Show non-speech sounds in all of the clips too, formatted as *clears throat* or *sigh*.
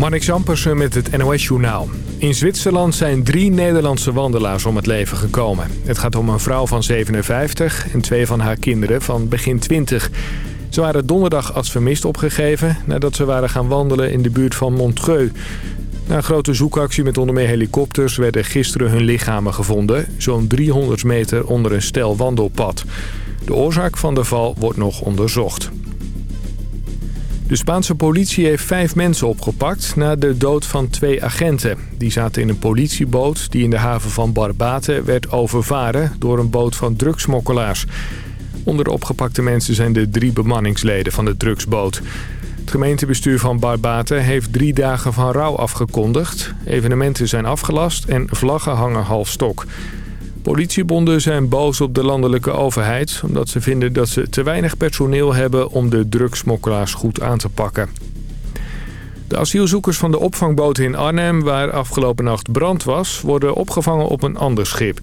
Marnik Zampersen met het NOS-journaal. In Zwitserland zijn drie Nederlandse wandelaars om het leven gekomen. Het gaat om een vrouw van 57 en twee van haar kinderen van begin 20. Ze waren donderdag als vermist opgegeven... nadat ze waren gaan wandelen in de buurt van Montreux. Na een grote zoekactie met onder meer helikopters... werden gisteren hun lichamen gevonden... zo'n 300 meter onder een stel wandelpad. De oorzaak van de val wordt nog onderzocht. De Spaanse politie heeft vijf mensen opgepakt na de dood van twee agenten. Die zaten in een politieboot die in de haven van Barbate werd overvaren door een boot van drugsmokkelaars. Onder de opgepakte mensen zijn de drie bemanningsleden van de drugsboot. Het gemeentebestuur van Barbate heeft drie dagen van rouw afgekondigd. Evenementen zijn afgelast en vlaggen hangen half stok. Politiebonden zijn boos op de landelijke overheid... omdat ze vinden dat ze te weinig personeel hebben om de drugsmokkelaars goed aan te pakken. De asielzoekers van de opvangboot in Arnhem, waar afgelopen nacht brand was... worden opgevangen op een ander schip.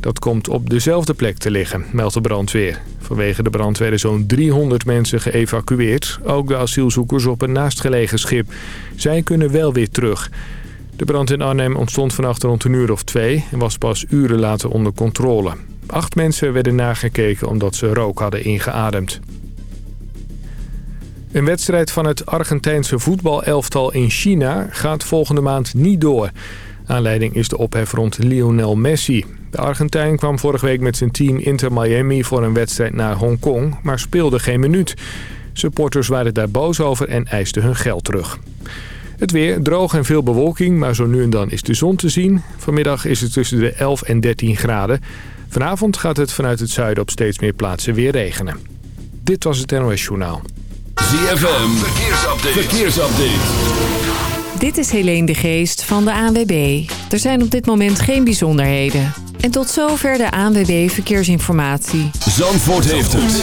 Dat komt op dezelfde plek te liggen, meldt de brandweer. Vanwege de brand werden zo'n 300 mensen geëvacueerd. Ook de asielzoekers op een naastgelegen schip. Zij kunnen wel weer terug... De brand in Arnhem ontstond vannacht rond een uur of twee... en was pas uren later onder controle. Acht mensen werden nagekeken omdat ze rook hadden ingeademd. Een wedstrijd van het Argentijnse voetbalelftal in China gaat volgende maand niet door. Aanleiding is de ophef rond Lionel Messi. De Argentijn kwam vorige week met zijn team Inter Miami voor een wedstrijd naar Hongkong, maar speelde geen minuut. Supporters waren daar boos over en eisten hun geld terug. Het weer, droog en veel bewolking, maar zo nu en dan is de zon te zien. Vanmiddag is het tussen de 11 en 13 graden. Vanavond gaat het vanuit het zuiden op steeds meer plaatsen weer regenen. Dit was het NOS Journaal. ZFM, verkeersupdate. verkeersupdate. Dit is Helene de Geest van de ANWB. Er zijn op dit moment geen bijzonderheden. En tot zover de ANWB Verkeersinformatie. Zandvoort heeft het.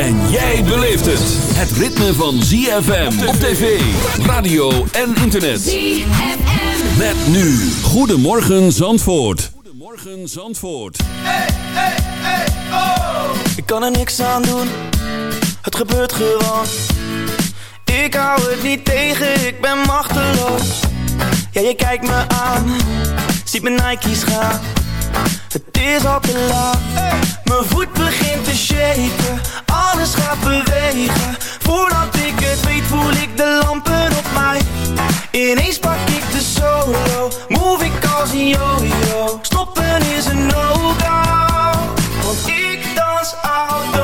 En jij beleeft het. Het ritme van ZFM op tv, radio en internet. ZFM. Met nu. Goedemorgen Zandvoort. Goedemorgen Zandvoort. Hey, hey, hey, oh. Ik kan er niks aan doen. Het gebeurt gewoon. Ik hou het niet tegen, ik ben machteloos. Ja, je kijkt me aan. Ziet mijn Nike's gaan. Het is al te laat. Mijn voet begint te shaken. Alles gaat bewegen. Voordat ik het weet voel ik de lampen op mij. Ineens pak ik de solo. Move ik als een yo-yo. Stoppen is een no-go. Want ik dans automatisch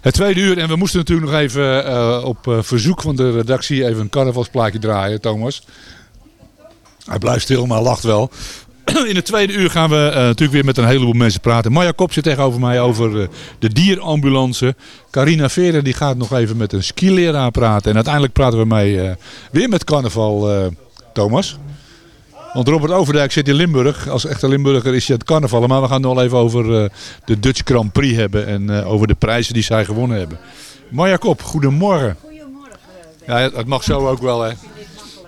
Het tweede uur en we moesten natuurlijk nog even eh, op eh, verzoek van de redactie even een carnavalsplaatje draaien, Thomas. Hij blijft stil, maar lacht wel. *clears throat* In het tweede uur gaan we eh, natuurlijk weer met een heleboel mensen praten. Marja Kop zit tegenover mij over de dierambulance. Carina Veren die gaat nog even met een skileraar praten. En uiteindelijk praten we mee weer met carnaval, Thomas. Want Robert Overdijk zit in Limburg. Als echte Limburger is hij het carnaval. Maar we gaan het nog even over eh, de Dutch Grand Prix hebben. En eh, over de prijzen die zij gewonnen hebben. Marja Kop, goedemorgen. Goedemorgen. Ja, het mag zo ook wel hè.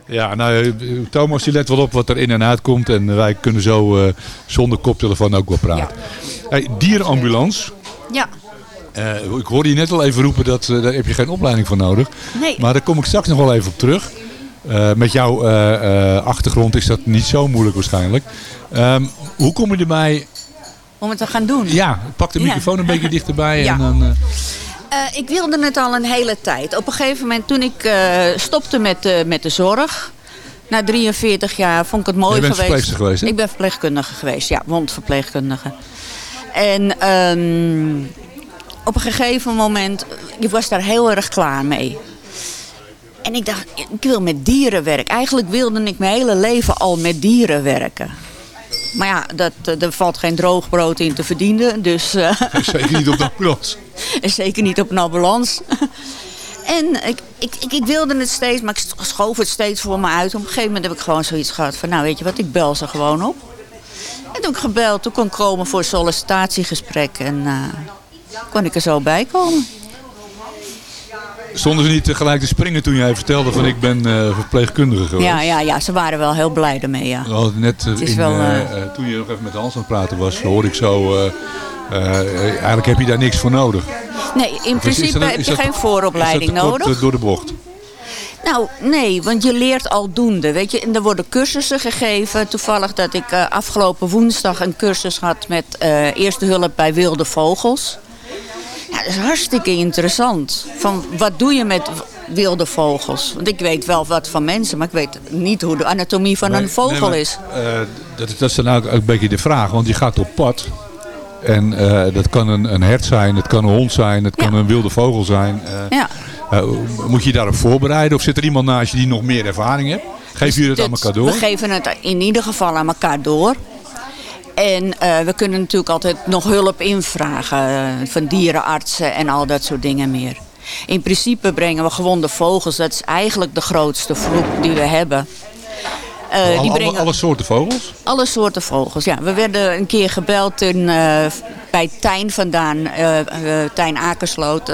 Ja, nou, eh, Thomas die let wel op wat er in en uit komt. En wij kunnen zo eh, zonder koptelefoon ook wel praten. Hey, dierenambulance. Ja, Eh, ik hoorde je net al even roepen dat daar heb je geen opleiding voor nodig. nee. Maar daar kom ik straks nog wel even op terug. Eh, met jouw eh, eh, achtergrond is dat niet zo moeilijk waarschijnlijk. Ehm, hoe kom je erbij? om het te gaan doen. Ja, pak de Ja. microfoon een beetje *laughs* dichterbij. Ja. En dan, ik wilde het al een hele tijd. Op een gegeven moment toen ik stopte met, de met de zorg. Na 43 jaar vond ik het mooi Je bent geweest. verpleegster geweest, hè? Ik ben verpleegkundige geweest, ja, wondverpleegkundige. En ehm, op een gegeven moment, ik was daar heel erg klaar mee. En ik dacht, ik wil met dieren werken. Eigenlijk wilde ik mijn hele leven al met dieren werken. Maar ja, dat, eh, er valt geen droog brood in te verdienen. Dus eh, *laughs* zeker niet op de ambulance. *laughs* en zeker niet op een ambulance. *laughs* En ik, ik, ik, ik wilde het steeds, maar ik schoof het steeds voor me uit. Op een gegeven moment heb ik gewoon zoiets gehad van, nou weet je wat, ik bel ze gewoon op. En toen ik gebeld, toen kon ik komen voor een sollicitatiegesprek. En eh, kon ik er zo bij komen. Stonden ze niet tegelijk te springen toen jij vertelde van ik ben eh, verpleegkundige geweest? Ja, ja, ja, ze waren wel heel blij ermee, ja. Net eh, in, wel, eh, eh, eh, toen je nog even met Hans aan het praten was, hoorde ik zo... eh, eh, eigenlijk heb je daar niks voor nodig. Nee, in principe dat- heb je dat- geen is vooropleiding dat kort, nodig. eh, door de bocht. Nou, nee, want je leert aldoende. Weet je, en er worden cursussen gegeven. Toevallig dat ik eh, afgelopen woensdag een cursus had met eh, eerste hulp bij wilde vogels. Ja, dat is hartstikke interessant. Van wat doe je met wilde vogels? Want ik weet wel wat van mensen, maar ik weet niet hoe de anatomie van Nee, een vogel nee, is. eh, dat, is- dat is dan ook een beetje de vraag, want je gaat op pad. En eh, dat kan een, een hert zijn, het kan een hond zijn, het kan een wilde vogel zijn. Eh, Ja. moet je je daarop voorbereiden of zit er iemand naast je die nog meer ervaring heeft? Geef je het aan elkaar door? We geven het in ieder geval aan elkaar door. En eh, we kunnen natuurlijk altijd nog hulp invragen eh, van dierenartsen en al dat soort dingen meer. In principe brengen we gewonde vogels. Dat is eigenlijk de grootste groep die we hebben. Eh, Alle- die brengen alle soorten vogels? alle soorten vogels. Ja, we werden een keer gebeld in, bij Tijn vandaan, eh, Tijn Akersloot,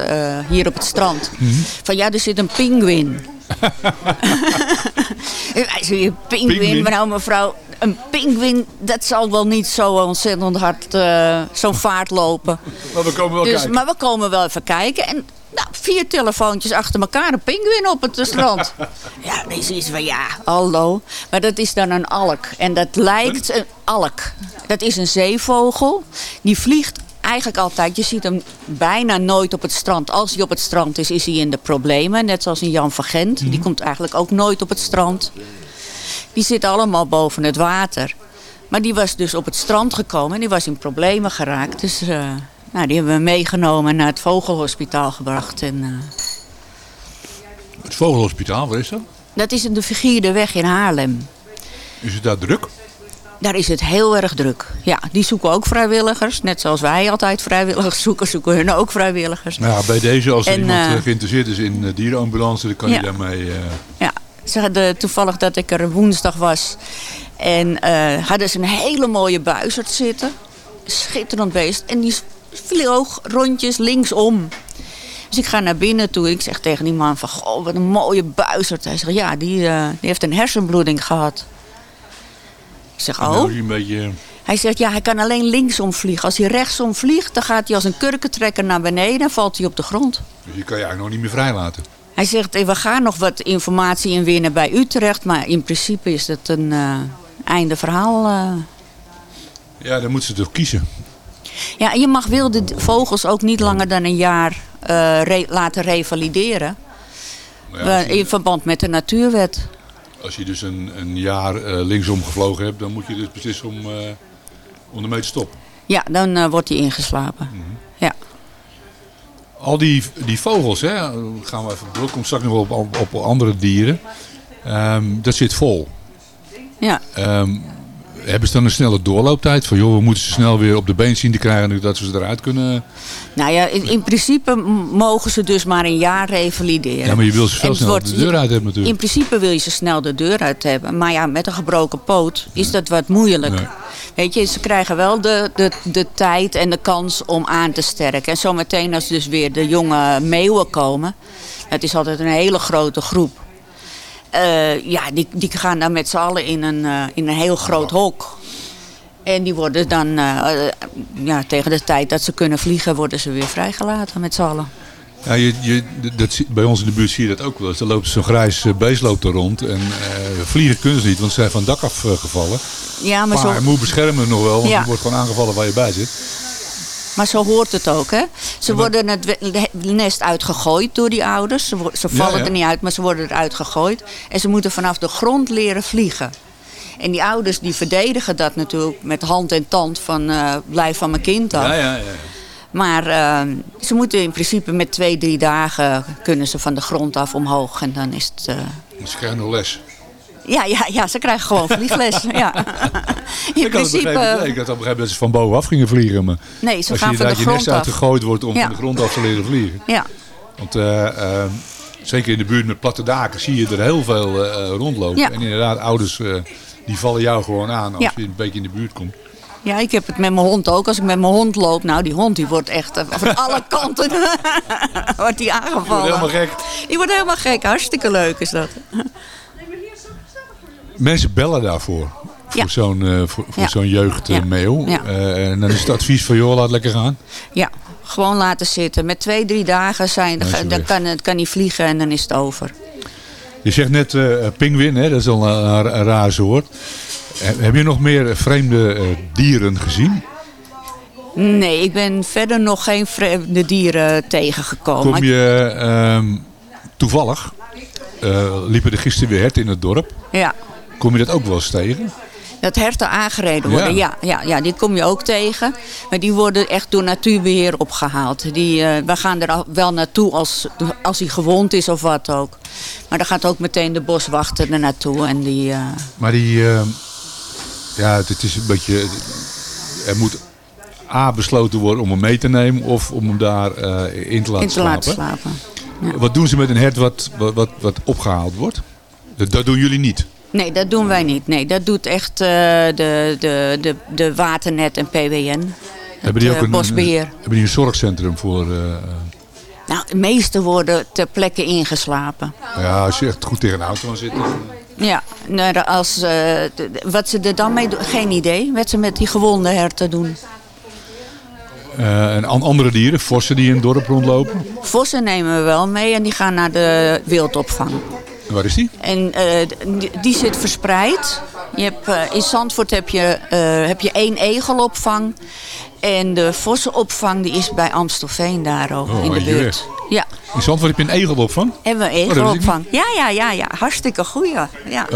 hier op het strand. Mhm. Van ja, er zit een pinguïn. *laughs* *laughs* Hij zei, Pinguïn? maar nou mevrouw, een pinguïn, dat zal wel niet zo ontzettend hard eh, zo'n vaart lopen. Maar we komen wel Dus, kijken. maar we komen wel even kijken. En nou, vier telefoontjes achter elkaar, een pinguïn op het strand. *laughs* ja, dan is iets van ja, hallo. Maar dat is dan een alk. En dat lijkt een alk. Dat is een zeevogel. Die vliegt eigenlijk altijd. Je ziet hem bijna nooit op het strand. Als hij op het strand is, is hij in de problemen. Net zoals een Jan van Gent. Die komt eigenlijk ook nooit op het strand. Die zitten allemaal boven het water. Maar die was dus op het strand gekomen en die was in problemen geraakt. Dus eh, nou, die hebben we meegenomen en naar het vogelhospitaal gebracht. En, eh, Het vogelhospitaal, waar is dat? dat is in de Vergierde weg in Haarlem. Is het daar druk? Daar is het heel erg druk. Ja, die zoeken ook vrijwilligers. Net zoals wij altijd vrijwilligers zoeken, zoeken hun ook vrijwilligers. Nou ja, bij deze, als er En, iemand eh, geïnteresseerd is in dierenambulance, dan kan Ja. je daarmee... eh, Ja, ze hadden toevallig dat ik er woensdag was. En eh, hadden ze een hele mooie buizerd zitten. Schitterend beest. En die vloog rondjes linksom. Dus ik ga naar binnen toe. Ik zeg tegen die man van, goh, wat een mooie buizerd. Hij zegt, ja, die, eh, die heeft een hersenbloeding gehad. Ik zeg, oh. die een beetje... Hij zegt, ja, hij kan alleen linksom vliegen. Als hij rechtsom vliegt, dan gaat hij als een kurkentrekker naar beneden en valt hij op de grond. Dus die kan je eigenlijk nog niet meer vrijlaten. Hij zegt, eh, we gaan nog wat informatie inwinnen bij Utrecht, maar in principe is het een eh, einde verhaal. eh. Ja, dan moeten ze toch kiezen. Ja, en je mag wilde vogels ook niet langer dan een jaar re- laten revalideren. Ja, in je, verband met de natuurwet. als je dus een, een jaar linksom gevlogen hebt, dan moet je dus beslissen om, om ermee te stoppen. Ja, dan wordt hij ingeslapen. Ja. Al die, die vogels, hè, gaan we even door, komt straks nog op, op, op andere dieren. Ehm, dat zit vol. Ja. Ehm, hebben ze dan een snelle doorlooptijd? Van joh, we moeten ze snel weer op de been zien te krijgen dat we ze eruit kunnen. Nou ja, in, in principe mogen ze dus maar een jaar revalideren. Ja, maar je wil ze veel sneller wordt- de deur uit hebben natuurlijk. In principe wil je ze snel de deur uit hebben. Maar ja, met een gebroken poot is dat wat moeilijk. Nee. Weet je, ze krijgen wel de, de, de tijd en de kans om aan te sterken. En zometeen als dus weer de jonge meeuwen komen. Het is altijd een hele grote groep. Eh, ja, die, die gaan dan met z'n allen in een, eh, in een heel groot hok. En die worden dan, eh, ja, tegen de tijd dat ze kunnen vliegen, worden ze weer vrijgelaten met z'n allen. Ja, je, je, dat, bij ons in de buurt zie je dat ook wel eens. Er loopt zo'n grijs beest loopt er rond. En eh, vliegen kunnen ze niet, want ze zijn van dak afgevallen. Ja, maar Maar zo, moet beschermen nog wel, want Ja. je wordt gewoon aangevallen waar je bij zit. Maar zo hoort het ook, hè? Ze maar- worden het nest uitgegooid door die ouders. Ze, ze vallen ja. er niet uit, maar ze worden eruit gegooid. En ze moeten vanaf de grond leren vliegen. En die ouders die verdedigen dat natuurlijk met hand en tand van eh, blijf van mijn kind af. Ja, ja, ja. Maar eh, ze moeten in principe met twee, drie dagen kunnen ze van de grond af omhoog. En dan is het... eh, Ze krijgen nog les. Ja, ja, ja, ze krijgen gewoon *laughs* vliegles. ja. In ik had het begrepen, principe... nee, ik had al begrepen dat ze van bovenaf gingen vliegen. Maar Nee, ze als gaan je van de uit je nest uitgegooid wordt om Ja. van de grond af te leren vliegen. Ja, Want eh, eh, zeker in de buurt met platte daken zie je er heel veel eh, rondlopen. Ja. En inderdaad, ouders die vallen jou gewoon aan als Ja. je een beetje in de buurt komt. Ja, ik heb het met mijn hond ook. Als ik met mijn hond loop, nou die hond die wordt echt van *laughs* alle kanten *laughs* wordt die aangevallen. helemaal gek. Die wordt helemaal gek. Hartstikke leuk is dat. Mensen bellen daarvoor. Voor Ja. zo'n eh, voor, voor Ja. zo'n jeugdmail. Ja. en dan is het advies van joh, laat lekker gaan. Ja, gewoon laten zitten. Met twee, drie dagen zijn, Dan kan, het kan hij vliegen en dan is het over. Je zegt net eh pinguïn, hè? dat is al een, een, een raar soort. Eh, Heb je nog meer vreemde eh, dieren gezien? Nee, ik ben verder nog geen vreemde dieren tegengekomen. Kom je ehm, toevallig, eh, liepen er gisteren weer herten in het dorp. Ja, Kom je dat ook wel eens tegen? dat herten aangereden worden, Ja. ja. Ja, ja, die kom je ook tegen. Maar die worden echt door natuurbeheer opgehaald. Die, eh, we gaan er wel naartoe als, als hij gewond is of wat ook. Maar dan gaat ook meteen de boswachter er naartoe. En die, eh, Maar die, ehm, ja, het is een beetje, er moet A besloten worden om hem mee te nemen of om hem daar eh, in te laten in te laten slapen. slapen. Wat doen ze met een hert wat, wat, wat, wat opgehaald wordt? Dat, dat doen jullie niet. Nee, dat doen wij niet. Nee, dat doet echt eh, de, de, de, de Waternet en PWN. Hebben die ook eh, een, bosbeheer. hebben die een zorgcentrum voor... eh, Nou, de meeste worden ter plekke ingeslapen. ja, als je echt goed tegen een auto aan zit. Ja, nou, als, eh, wat ze er dan mee doen, geen idee. Wat ze met die gewonde herten doen. Eh, en an- andere dieren, vossen die in het dorp rondlopen. Vossen nemen we wel mee en die gaan naar de wildopvang. Waar is die? En eh, die, die zit verspreid. Je hebt, eh, in Zandvoort heb je, eh, heb je één egelopvang. En de vossenopvang die is bij Amstelveen daar ook Oh, in de buurt. Ja, In Zandvoort heb je een egelopvang. hebben we een Oh, egelopvang. Ja, ja, ja, ja. Hartstikke goed, ja.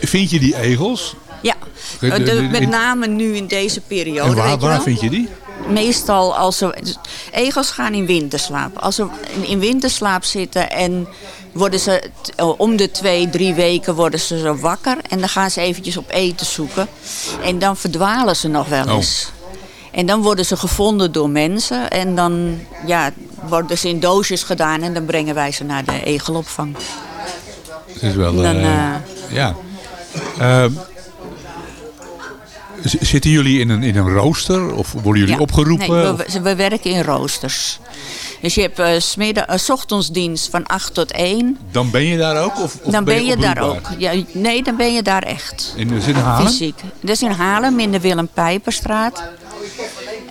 vind je die egels? ja. de- met name nu in deze periode. en waar, waar vind je die? Meestal als ze... Egels gaan in winterslaap. Als ze in- in winterslaap zitten en worden ze eh, om de twee, drie weken worden ze zo wakker. En dan gaan ze eventjes op eten zoeken. En dan verdwalen ze nog wel Oh. eens. En dan worden ze gevonden door mensen. En dan ja, worden ze in doosjes gedaan. En dan brengen wij ze naar de egelopvang. Het is wel... Dan, eh, eh, ja. Z- zitten jullie in een, in een rooster? Of worden jullie Ja. opgeroepen? Nee, we, we werken in roosters. Dus je hebt eh smiddag, eh, 's ochtends van 8 tot 1. Dan ben je daar ook? Of, of dan ben je daar ook. Ja, nee, dan ben je daar echt. In, zit in Haarlem? Fysiek. Dat is in Haarlem, in de Willem Pijperstraat.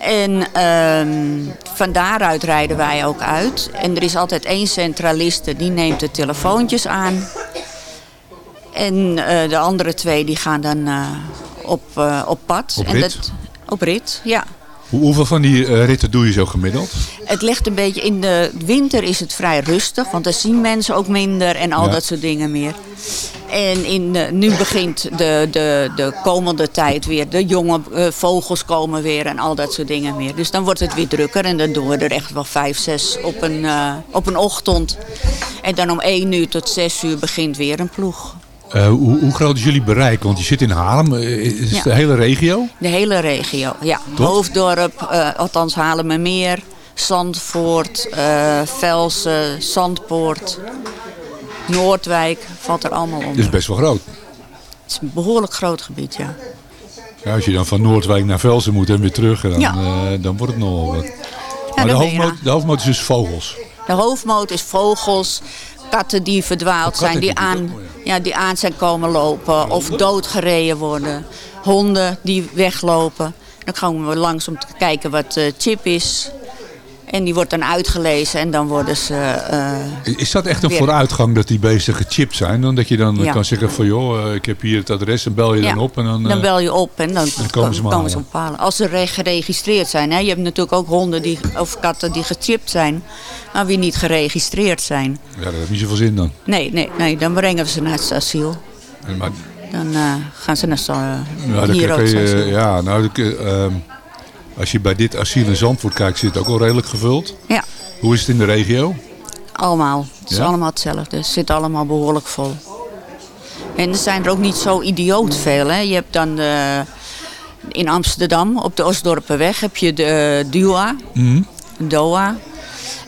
En ehm, van daaruit rijden wij ook uit. En er is altijd één centraliste, die neemt de telefoontjes aan. En eh, de andere twee die gaan dan eh, op, eh, op pad. Op en rit? Dat, op rit, ja. Hoe- hoeveel van die eh, ritten doe je zo gemiddeld? Het ligt een beetje in de winter is het vrij rustig, want dan zien mensen ook minder en al Ja. dat soort dingen meer. En in, eh, nu begint de, de, de komende tijd weer. De jonge eh, vogels komen weer en al dat soort dingen meer. Dus dan wordt het weer drukker. En dan doen we er echt wel vijf, zes op een, op een ochtend. En dan om één uur tot zes uur begint weer een ploeg. Eh, hoe, hoe groot is jullie bereik? Want je zit in Haarlem. Eh, Is het Ja. de hele regio? De hele regio, ja. Hoofddorp, eh, althans Haarlemmermeer, Zandvoort, eh Velsen, Zandpoort, Noordwijk, valt er allemaal onder. Dat is best wel groot. Het is een behoorlijk groot gebied, ja. Ja, als je dan van Noordwijk naar Velsen moet en weer terug, dan, Ja. dan wordt het nogal wat. Maar de hoofdmoot, de hoofdmoot is dus vogels. De hoofdmoot is vogels, katten die verdwaald zijn, die die- aan, oh ja, die aan zijn komen lopen of doodgereden worden. Honden die weglopen. Dan gaan we langs om te kijken wat eh, chip is. En die wordt dan uitgelezen en dan worden ze... eh, Is dat echt een Weer. vooruitgang dat die beesten gechipt zijn? Dan dat je dan Ja. kan zeggen van joh, eh, ik heb hier het adres en bel je dan op en dan... Dan eh, bel je op en dan, komen ze maar halen. ophalen. Als ze re- geregistreerd zijn. Hè. Je hebt natuurlijk ook honden die, of katten die gechipt zijn. Maar wie niet geregistreerd zijn. ja, dat heeft niet zoveel zin dan. Nee, nee, nee dan brengen we ze naar het asiel. En Maar, Dan gaan ze naar zo, ja, dan hier ook ja, nou, dan als je bij dit asiel in Zandvoort kijkt, zit het ook al redelijk gevuld. Ja, Hoe is het in de regio? allemaal. Het is Ja? allemaal hetzelfde. Het zit allemaal behoorlijk vol. En er zijn er ook niet zo idioot veel. Hè. Je hebt dan de, in Amsterdam, op de Osdorpenweg, heb je de eh, DUA. Mhm. Doha.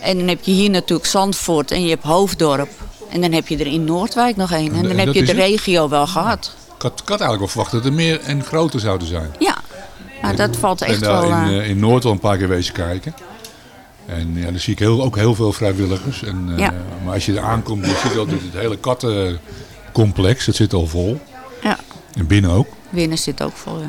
En dan heb je hier natuurlijk Zandvoort en je hebt Hoofddorp. En dan heb je er in Noordwijk nog één. En En dan heb je de het? regio wel gehad. Ik had, ik had eigenlijk wel verwacht dat er meer en groter zouden zijn. Ja, nou, dat valt echt ben daar wel... in, eh, eh, in Noord wel een paar keer wezen kijken. En ja, dan zie ik heel, ook heel veel vrijwilligers. En, eh. Maar als je er aankomt, je ziet al dat het hele kattencomplex, dat zit al vol. ja, En binnen ook. Winnen zit ook vol. ja.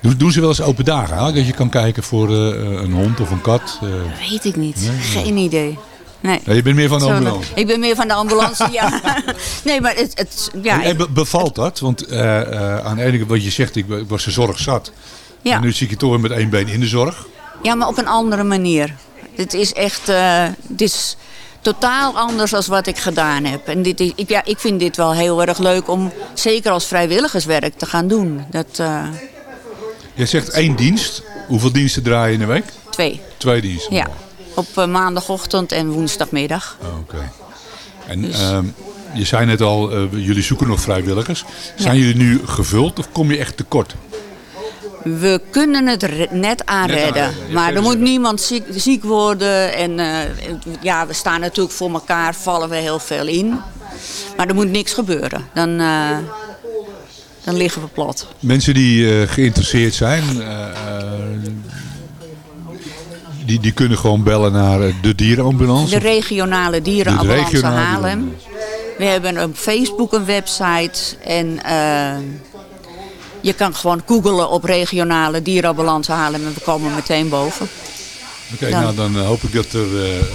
Doen, doen ze wel eens open dagen eigenlijk? Dat je kan kijken voor een hond of een kat? eh. Weet ik niet. Geen idee. Nee. Ja, je bent meer van de ambulance. Ik ben meer van de ambulance, ja. *laughs* Nee, maar het... het ja, En, en be- bevalt dat? Want eh, aan de ene kant, wat je zegt, ik, wa- ik was de zorg zat. ja. En nu zie ik je toch weer met één been in de zorg. ja, maar op een andere manier. Het is echt... eh, dit is totaal anders dan wat ik gedaan heb. En dit is, ik, ja, ik vind dit wel heel erg leuk om, zeker als vrijwilligerswerk, te gaan doen. Dat... Je zegt één dienst. Hoeveel diensten draai je in de week? twee. Twee diensten. Ja, op eh, maandagochtend en woensdagmiddag. Oh, Oké. En Dus- ehm, je zei net al, eh, jullie zoeken nog vrijwilligers. Zijn jullie nu gevuld of kom je echt tekort? We kunnen het net aanredden. Maar er moet niemand ziek, ziek worden. En eh, ja, we staan natuurlijk voor elkaar, vallen we heel veel in. Maar er moet niks gebeuren. Dan, dan liggen we plat. Mensen die geïnteresseerd zijn, die, die kunnen gewoon bellen naar eh, de dierenambulance. De regionale dierenambulance De regionale Haarlem. We hebben op Facebook een website. En eh, je kan gewoon googelen op regionale dierenambulance Haarlem. En we komen meteen boven. Oké, nou dan eh, hoop ik dat er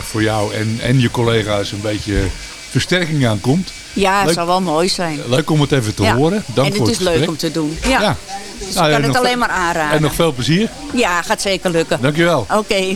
voor jou en, en je collega's een beetje versterking aankomt. Ja, het Leuk. zou wel mooi zijn. Leuk om het even te Ja. horen. Dank en voor het is het leuk gesprek. om te doen. Ja, Ja. dus Nou, ik en kan het alleen maar aanraden. En nog veel plezier. Ja, gaat zeker lukken. Dankjewel. Oké.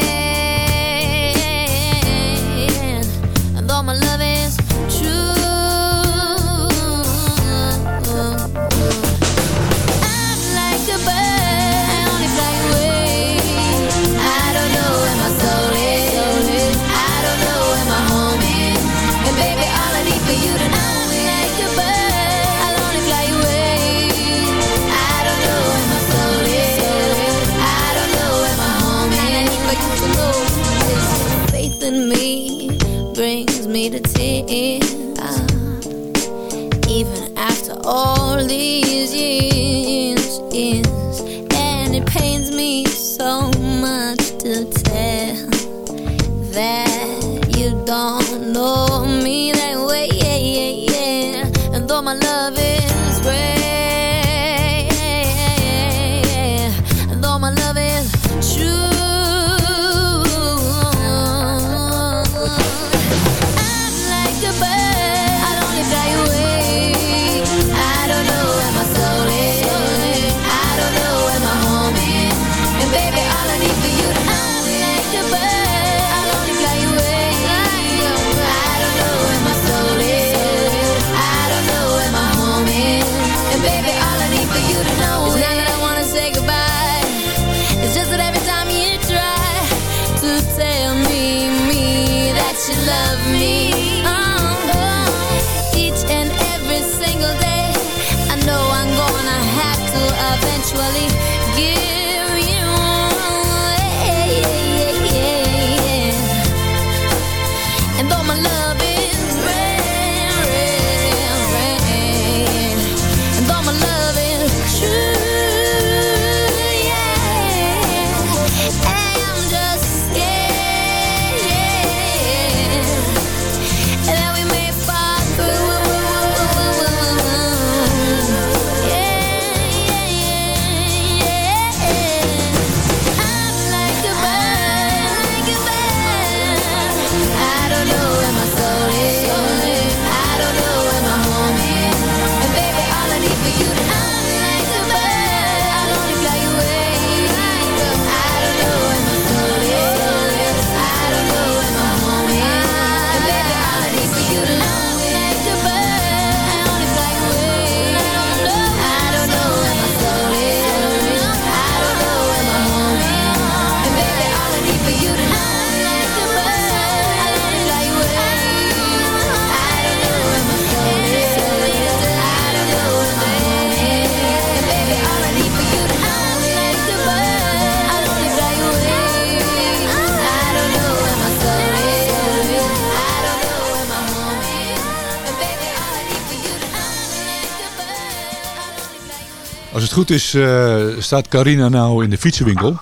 het goed is, eh, staat Carina nou in de fietsenwinkel.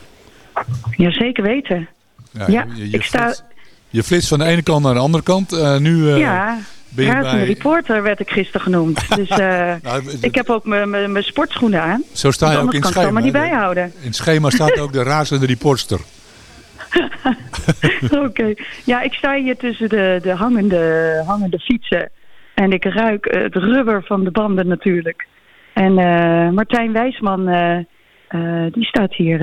Ja, zeker weten. Ja, je, je ik sta- je flitst van de ene kant naar de andere kant. Eh, nu eh, ja, ben je bij... reporter werd ik gisteren genoemd. *laughs* Dus Nou, d- ik heb ook mijn- sportschoenen aan. Zo sta je ook in het kan ik het schema. allemaal niet bijhouden. In het schema staat ook de razende reporter. *laughs* Oké. Ja, ik sta hier tussen de, de hangende, hangende fietsen. En ik ruik het rubber van de banden natuurlijk. En eh, Martijn Wijsman, eh, eh, die staat hier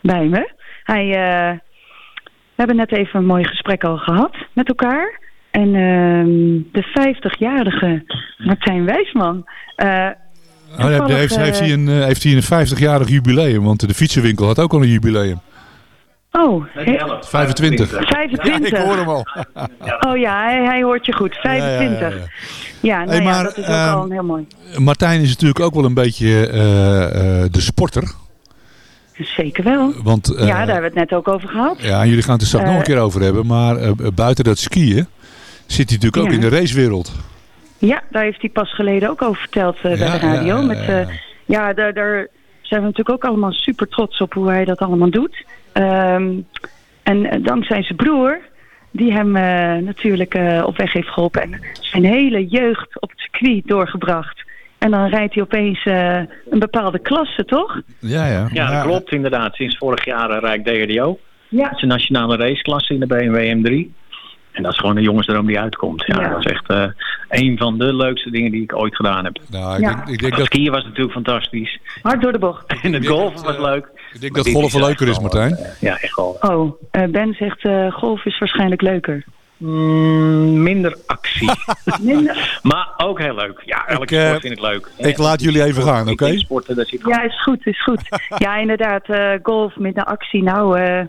bij me. Hij, we hebben net even een mooi gesprek al gehad met elkaar. En ehm, de 50-jarige Martijn Wijsman. Oh, heeft, heeft, hij een, heeft hij een 50-jarig jubileum? Want de fietsenwinkel had ook al een jubileum. Oh, he- 25. 25. Ja, ik hoor hem al. *laughs* Oh ja, hij, hij hoort je goed. 25. Ja, Ja, ja, ja, ja. nou Hey, ja, maar, dat is ook ehm, al heel mooi. Martijn is natuurlijk ook wel een beetje eh, eh, de sporter. Zeker wel. Want, eh, ja, daar hebben we het net ook over gehad. Ja, en jullie gaan het er straks Eh, nog een keer over hebben. Maar eh, buiten dat skiën zit hij natuurlijk ook in de racewereld. Ja, daar heeft hij pas geleden ook over verteld eh, bij Ja, de radio. ja, ja, met, ja. eh, ja, daar, daar zijn we natuurlijk ook allemaal super trots op hoe hij dat allemaal doet. Ehm, en eh, dankzij zijn broer, die hem eh, natuurlijk eh, op weg heeft geholpen. En zijn hele jeugd op het circuit doorgebracht. En dan rijdt hij opeens eh, een bepaalde klasse, toch? Ja, ja. Ja, Maar- dat klopt inderdaad. Sinds vorig jaar rijd ik DRDO. Ja. Het is een nationale raceklasse in de BMW M3. En dat is gewoon een jongensdroom die uitkomt. Ja, Ja. Dat is echt eh, een van de leukste dingen die ik ooit gedaan heb. Nou, ik, Ja. denk, ik, denk Het dat, skiën was natuurlijk fantastisch. Hard door de bocht. *laughs* En het golfen was leuk. Ik denk Maar dat golven leuker is, Martijn. eh, ja, echt wel. Oh, eh, Ben zegt eh, golf is waarschijnlijk leuker. Mm, minder actie. *laughs* Minder- maar ook heel leuk. Ja, elke Ik, sport vind ik leuk. ik laat jullie even gaan, oké? Sporten, daar zit Ja, is goed, is goed. *laughs* Ja, inderdaad, eh, golf met een actie. Nou, eh, eh,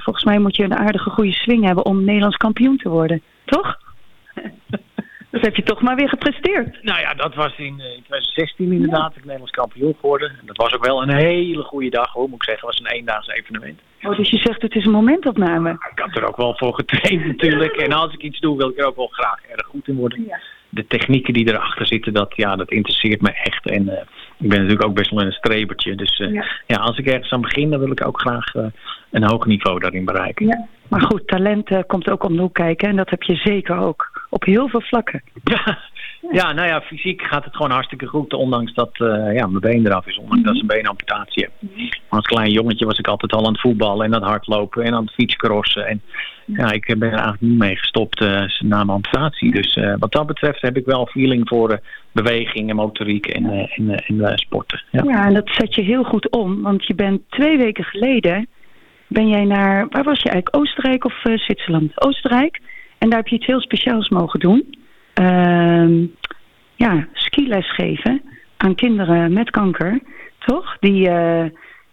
volgens mij moet je een aardige goede swing hebben om Nederlands kampioen te worden. Toch? *laughs* Dat heb je toch maar weer gepresteerd. Nou ja, dat was in, eh, in 2016 inderdaad. Ik Nederlands kampioen geworden. En Dat was ook wel een hele goede dag hoor, moet ik zeggen. Het was een eendaags evenement. Oh, dus je zegt het is een momentopname. Ik had er ook wel voor getraind *laughs* natuurlijk. En als ik iets doe, wil ik er ook wel graag erg goed in worden. Ja. de technieken die erachter zitten, dat, ja, dat interesseert me echt. En eh, ik ben natuurlijk ook best wel een strebertje. Dus eh, Ja. ja. als ik ergens aan begin, dan wil ik ook graag eh, een hoog niveau daarin bereiken. Ja. Maar goed, talent eh, komt ook om de hoek kijken. En dat heb je zeker ook. Op heel veel vlakken. Ja, *laughs* ja, nou ja, fysiek gaat het gewoon hartstikke goed. Ondanks dat eh, ja, mijn been eraf is. Ondanks dat ik een beenamputatie heb. Maar als klein jongetje was ik altijd al aan het voetballen en aan het hardlopen en aan het fietscrossen. En ja, ik ben er eigenlijk niet mee gestopt eh, na mijn amputatie. Dus wat dat betreft heb ik wel feeling voor beweging en motoriek en, en, en sporten. Ja. Ja. en dat zet je heel goed om. Want je bent twee weken geleden... ben jij naar... Waar was je eigenlijk? Oostenrijk of eh, Zwitserland? Oostenrijk. En daar heb je iets heel speciaals mogen doen. Ehm, ja, skiles geven aan kinderen met kanker. Toch? Die, eh,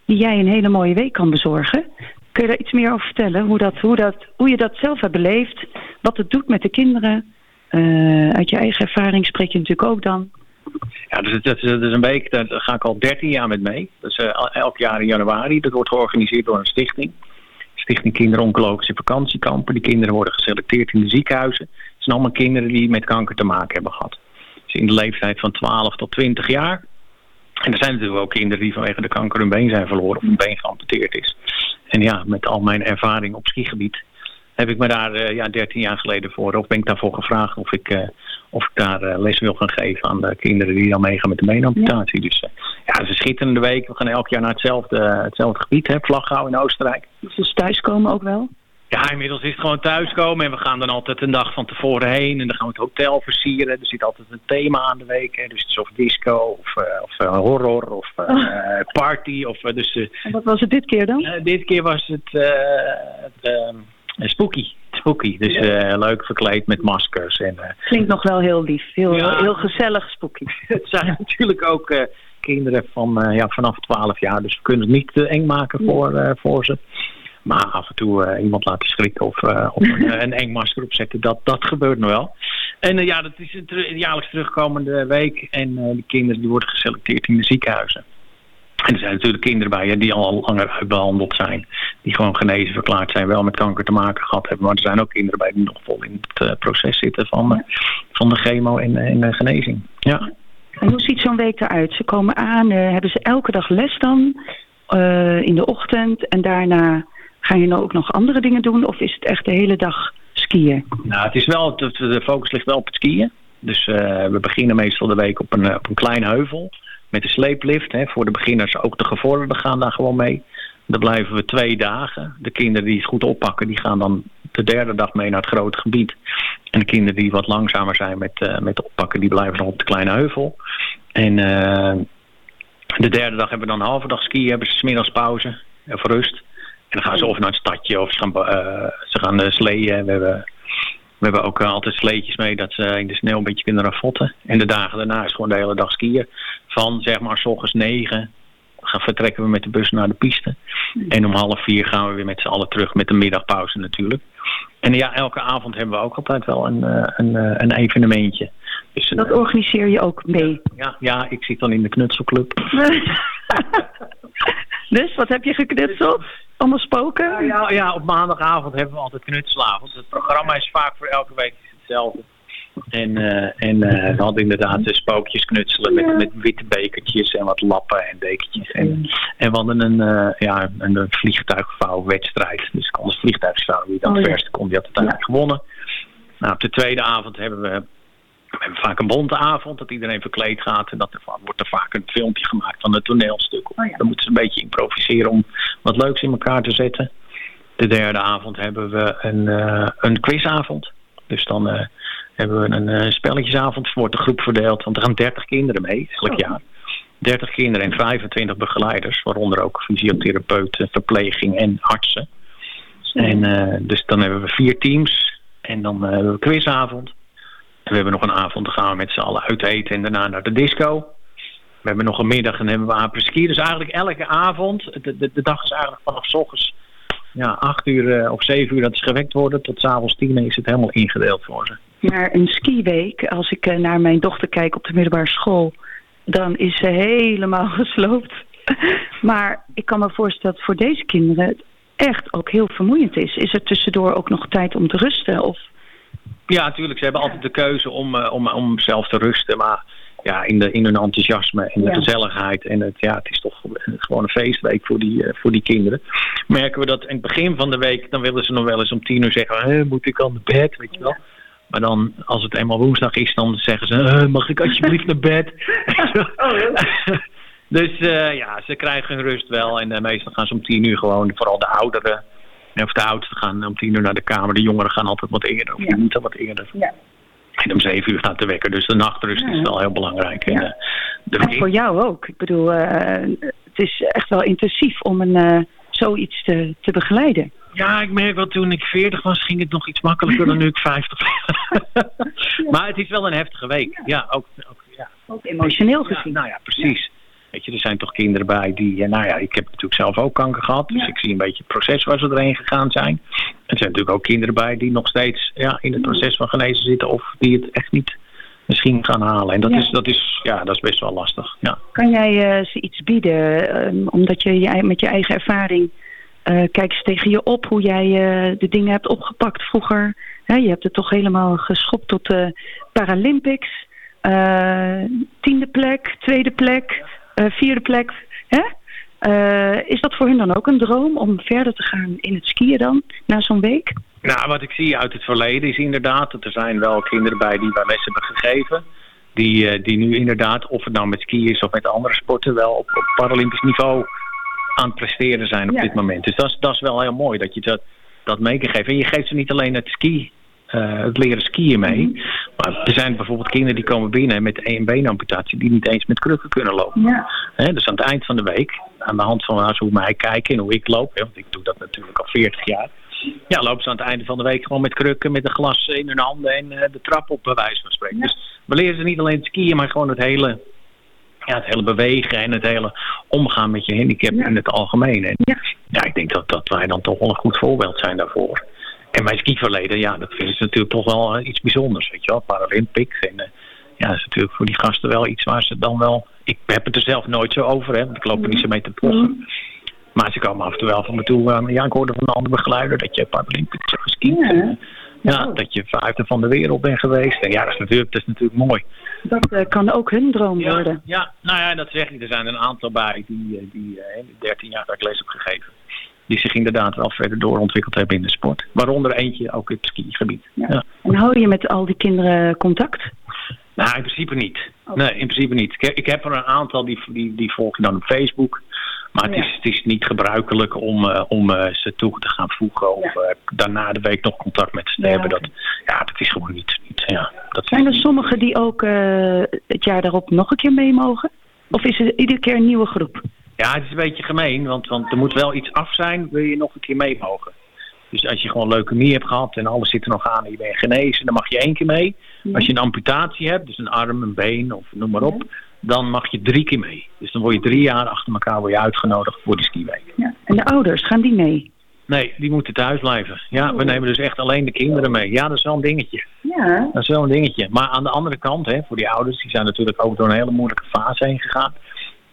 die jij een hele mooie week kan bezorgen. Kun je daar iets meer over vertellen? Hoe, dat, hoe, dat, hoe je dat zelf hebt beleefd? Wat het doet met de kinderen? Eh, uit je eigen ervaring spreek je natuurlijk ook dan. Ja, dus het is, een week, daar ga ik al 13 jaar met mee. Dus eh, el- elk jaar in januari. Dat wordt georganiseerd door een stichting. Stichting Kinderen Oncologische Vakantiekampen. Die kinderen worden geselecteerd in de ziekenhuizen. Het zijn allemaal kinderen die met kanker te maken hebben gehad. Dus in de leeftijd van 12 tot 20 jaar. En er zijn natuurlijk ook kinderen die vanwege de kanker hun been zijn verloren of een been geamputeerd is. En ja, met al mijn ervaring op skigebied heb ik me daar eh, ja, 13 jaar geleden voor, of ben ik daarvoor gevraagd of ik, eh, of ik daar eh, les wil gaan geven aan de kinderen die dan meegaan met de beenamputatie. Dus eh, ja, het is een schitterende week. We gaan elk jaar naar hetzelfde, hetzelfde gebied, hè, Vlaghouw in Oostenrijk. Dus thuiskomen ook wel? Ja, inmiddels is het gewoon thuiskomen en we gaan dan altijd een dag van tevoren heen en dan gaan we het hotel versieren. Er zit altijd een thema aan de week, hè. dus het is of disco of, eh, of eh, horror of eh, party. Of, eh, dus, eh, En wat was het dit keer dan? eh, dit keer was het, eh, het spooky. Spooky, dus eh, leuk verkleed met maskers. En, eh, Klinkt nog wel heel lief. Heel, Ja. heel gezellig, spooky. *laughs* het zijn natuurlijk ook eh, kinderen van ja, vanaf 12 jaar, dus we kunnen het niet te eng maken voor, voor ze. Maar af en toe iemand laten schrikken of, of een, *laughs* een eng masker opzetten, dat, dat gebeurt nog wel. En ja, dat is een, jaarlijks terugkomende week. En die kinderen die worden geselecteerd in de ziekenhuizen. En er zijn natuurlijk kinderen bij hè, die al langer uitbehandeld zijn. Die gewoon genezen verklaard zijn, wel met kanker te maken gehad hebben. Maar er zijn ook kinderen bij die nog vol in het eh, proces zitten van, eh, van de chemo en, en de genezing. Ja. En hoe ziet zo'n week eruit? Ze komen aan, eh, hebben ze elke dag les dan? eh, in de ochtend en daarna ga je nou ook nog andere dingen doen? Of is het echt de hele dag skiën? Nou, het is wel, de, focus ligt wel op het skiën. Dus eh, we beginnen meestal de week op een, eh, op een klein heuvel. Met een sleeplift. Hè. Voor de beginners, ook de gevorderden gaan daar gewoon mee. Dan blijven we twee dagen. De kinderen die het goed oppakken, die gaan dan de derde dag mee naar het grote gebied. En de kinderen die wat langzamer zijn met, eh, met oppakken, die blijven nog op de kleine heuvel. En eh, de derde dag hebben we dan een halve dag skiën, hebben ze 's middags pauze eh, voor rust. En dan gaan ze of naar het stadje of ze gaan, eh, ze gaan sleeën. We hebben, we hebben ook eh, altijd sleetjes mee dat ze in de sneeuw een beetje kunnen raffotten. En de dagen daarna is gewoon de hele dag skiën. Van zeg maar s ochtends negen gaan vertrekken we met de bus naar de piste. En om half vier gaan we weer met z'n allen terug met de middagpauze natuurlijk. En ja, elke avond hebben we ook altijd wel een, eh, een, eh, een evenementje. Dus, Dat organiseer je ook mee. ja, ja, ik zit dan in de knutselclub. *laughs* dus wat heb je geknutseld? Allemaal spoken? Ja, ja, ja, op maandagavond hebben we altijd knutselavond. Het programma is vaak voor elke week hetzelfde. En, eh, en eh, we hadden inderdaad de spookjes knutselen met, met witte bekertjes en wat lappen en dekentjes. En, en we hadden een, eh ja, een, een vliegtuigvouwwedstrijd. Dus kon het vliegtuigvouwen wie dan Oh, het ja. verste kon, die had uiteindelijk gewonnen. Nou, op de tweede avond hebben we, we hebben vaak een bonte avond, dat iedereen verkleed gaat. En dat er, wordt er vaak een filmpje gemaakt van een toneelstuk. Oh, ja. Dan moeten ze een beetje improviseren om wat leuks in elkaar te zetten. De derde avond hebben we een, eh, een quizavond. Dus dan eh, hebben we een eh, spelletjesavond. Wordt de groep verdeeld, want er gaan 30 kinderen mee elk Oh. jaar. 30 kinderen en 25 begeleiders, waaronder ook fysiotherapeuten, verpleging en artsen. En dus dan hebben we vier teams en dan hebben we een quizavond. We hebben nog een avond, gaan we met z'n allen uit eten en daarna naar de disco. We hebben nog een middag en hebben we apres-ski. Dus eigenlijk elke avond, de, de, dag is eigenlijk vanaf 's ochtends ja, acht uur eh, of zeven uur dat ze gewekt worden. Tot 's avonds tien is het helemaal ingedeeld voor ze. Maar een skiweek, als ik eh, naar mijn dochter kijk op de middelbare school, dan is ze helemaal *laughs* gesloopt. Maar ik kan me voorstellen dat voor deze kinderen het echt ook heel vermoeiend is. Is er tussendoor ook nog tijd om te rusten? Of Ja, natuurlijk. Ze hebben altijd de keuze om, eh, om, om zelf te rusten. Maar ja, in, de, in hun enthousiasme en de Ja. gezelligheid. En het, ja, het is toch gewoon een feestweek voor die, eh, voor die kinderen. Merken we dat in het begin van de week, dan willen ze nog wel eens om tien uur zeggen, "Hé, moet ik aan de bed, weet je wel. Maar dan, als het eenmaal woensdag is, dan zeggen ze, "Eh, mag ik alsjeblieft naar bed? *laughs* *laughs* dus eh, ja, ze krijgen hun rust wel. En eh, meestal gaan ze om tien uur gewoon, vooral de ouderen, of de oudsten gaan om tien uur naar de kamer. De jongeren gaan altijd wat eerder, of die moeten wat eerder. Ja. En om zeven uur gaat de wekker. Dus de nachtrust is wel heel belangrijk. En, eh, de En voor jou ook. Ik bedoel, eh, het is echt wel intensief om een, eh, zoiets te, te begeleiden. Ja, ik merk wel toen ik 40 was, ging het nog iets makkelijker dan nu ik 50 ben. *laughs* maar het is wel een heftige week. Ja, ook, ook ja. Ook emotioneel Ja, gezien. nou ja, precies. Weet je, er zijn toch kinderen bij die, eh, nou ja, ik heb natuurlijk zelf ook kanker gehad. Dus ik zie een beetje het proces waar ze doorheen gegaan zijn. Er zijn natuurlijk ook kinderen bij die nog steeds ja, in het proces van genezen zitten. Of die het echt niet misschien gaan halen. En dat, Ja. is, dat, is, ja, dat is best wel lastig. Ja. Kan jij eh, ze iets bieden, eh, omdat je, je met je eigen ervaring... eh kijk eens tegen je op hoe jij de dingen hebt opgepakt vroeger. Hè, je hebt het toch helemaal geschopt tot de Paralympics. Tiende plek, tweede plek, vierde plek. Hè? Eh, is dat voor hun dan ook een droom om verder te gaan in het skiën dan, na zo'n week? Nou, wat ik zie uit het verleden is inderdaad dat er zijn wel kinderen bij die wij les hebben gegeven. Die, eh, die nu inderdaad, of het nou met skiën is of met andere sporten, wel op, op Paralympisch niveau aan het presteren zijn op Ja. dit moment. Dus dat is, dat is wel heel mooi dat je dat, dat mee kan geven. En je geeft ze niet alleen het ski, eh, het leren skiën mee. Maar er zijn bijvoorbeeld kinderen die komen binnen met één beenamputatie die niet eens met krukken kunnen lopen. Ja. Dus aan het eind van de week, aan de hand van nou, hoe mij kijken en hoe ik loop, want ik doe dat natuurlijk al 40 jaar. Ja, lopen ze aan het einde van de week gewoon met krukken, met een glas in hun handen en eh, de trap op, bij wijze van spreken. Dus we leren ze niet alleen het skiën, maar gewoon het hele, ja, het hele bewegen en het hele omgaan met je handicap in het algemeen. En Ja. ja, ik denk dat, dat wij dan toch wel een goed voorbeeld zijn daarvoor. En mijn skiverleden, ja, dat vinden ze natuurlijk toch wel eh, iets bijzonders, weet je wel. Paralympics en eh, ja, dat is natuurlijk voor die gasten wel iets waar ze dan wel... Ik heb het er zelf nooit zo over, hè, want ik loop er niet zo mee te pochen. Maar ze komen af en toe wel van me toe. ja, ik hoorde van een andere begeleider dat je Paralympics hebt geskiet. Ja. En, ja, dat je vijfde van de wereld bent geweest. En ja, dat is natuurlijk, dat is natuurlijk mooi. Dat eh, kan ook hun droom worden. Ja, nou ja, dat zeg ik. Er zijn een aantal bij die, eh, die eh, de 13 jaar dat ik les heb gegeven. Die zich inderdaad wel verder doorontwikkeld hebben in de sport. Waaronder eentje ook het skigebied. Ja. En hou je met al die kinderen contact? Nou, in principe niet. Nee, in principe niet. Ik heb, ik heb er een aantal die, die, die volg je dan op Facebook. Maar het, Ja. is, het is niet gebruikelijk om, eh, om eh, ze toe te gaan voegen. Of eh, daarna de week nog contact met ze te hebben. Dat, ja, dat is gewoon niet. niet ja, dat Zijn er sommigen die ook het jaar daarop nog een keer mee mogen? Of is het iedere keer een nieuwe groep? Ja, het is een beetje gemeen, want, want er moet wel iets af zijn, wil je nog een keer mee mogen. Dus als je gewoon leukemie hebt gehad en alles zit er nog aan en je bent genezen, dan mag je één keer mee. Als je een amputatie hebt, dus een arm, een been of noem maar op, dan mag je drie keer mee. Dus dan word je drie jaar achter elkaar word je uitgenodigd voor die skiweek. Ja. En de ouders, gaan die mee? Nee, die moeten thuis blijven. Ja, we nemen dus echt alleen de kinderen mee. Ja, dat is wel een dingetje. Ja. Dat is wel een dingetje. Maar aan de andere kant, hè, voor die ouders, die zijn natuurlijk ook door een hele moeilijke fase heen gegaan.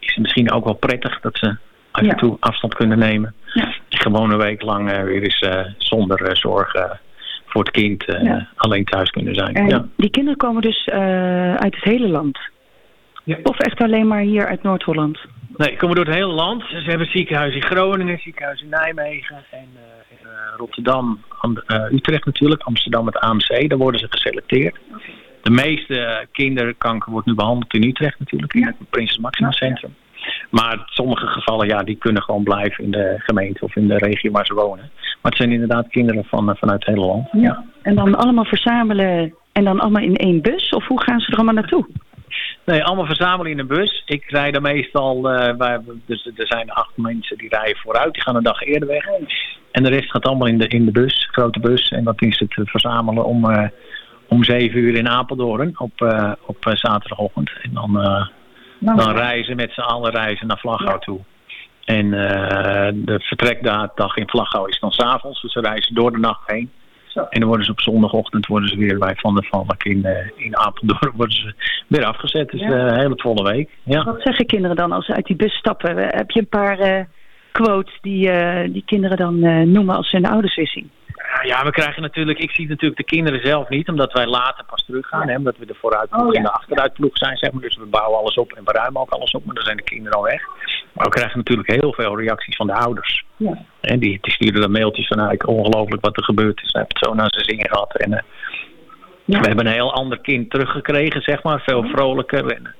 Is het misschien ook wel prettig dat ze af Ja. en toe afstand kunnen nemen. Ja. Gewoon een week lang eh, weer eens eh, zonder eh, zorgen voor het kind eh, Ja. alleen thuis kunnen zijn. En Ja. die kinderen komen dus eh, uit het hele land? Ja. Of echt alleen maar hier uit Noord-Holland? Nee, komen door het hele land. Ze hebben ziekenhuis in Groningen, ziekenhuis in Nijmegen en eh, in, eh, Rotterdam, Am- eh, Utrecht natuurlijk, Amsterdam het AMC. Daar worden ze geselecteerd. De meeste kinderkanker wordt nu behandeld in Utrecht natuurlijk, in het Prinses Maxima Centrum. Maar sommige gevallen, ja, die kunnen gewoon blijven in de gemeente of in de regio waar ze wonen. Maar het zijn inderdaad kinderen van, eh, vanuit het hele land. Ja. En dan allemaal verzamelen en dan allemaal in één bus? Of hoe gaan ze er allemaal naartoe? Nee, allemaal verzamelen in een bus. Ik rijd er meestal, eh, dus er zijn acht mensen die rijden vooruit. Die gaan een dag eerder weg. En de rest gaat allemaal in de, in de bus, grote bus. En dat is het eh, verzamelen om, om zeven uur in Apeldoorn op, eh, op eh, zaterdagochtend. En dan, eh, dan reizen met z'n allen reizen naar Vlaghouw toe. En de vertrekdag in Vlaghouw is dan s'avonds. Dus ze reizen door de nacht heen. En dan worden ze op zondagochtend worden ze weer bij Van der Valk in, eh, in Apeldoorn *laughs* worden ze weer afgezet. Dus Ja. een hele volle week. Ja. Wat zeggen kinderen dan als ze uit die bus stappen? Heb je een paar quotes die, die kinderen dan noemen als ze hun ouders weer zien? Ja, we krijgen natuurlijk, ik zie natuurlijk de kinderen zelf niet, omdat wij later pas teruggaan. Hè, omdat we de vooruitploeg Oh, ja. en de achteruitploeg zijn, zeg maar. Dus we bouwen alles op en we ruimen ook alles op, maar dan zijn de kinderen al weg. Maar we krijgen natuurlijk heel veel reacties van de ouders. Ja. En die, die sturen dan mailtjes van, nou, ongelooflijk wat er gebeurd is. Hij heeft het zo naar zijn zin gehad. En eh, Ja. we hebben een heel ander kind teruggekregen, zeg maar. Veel vrolijker. En,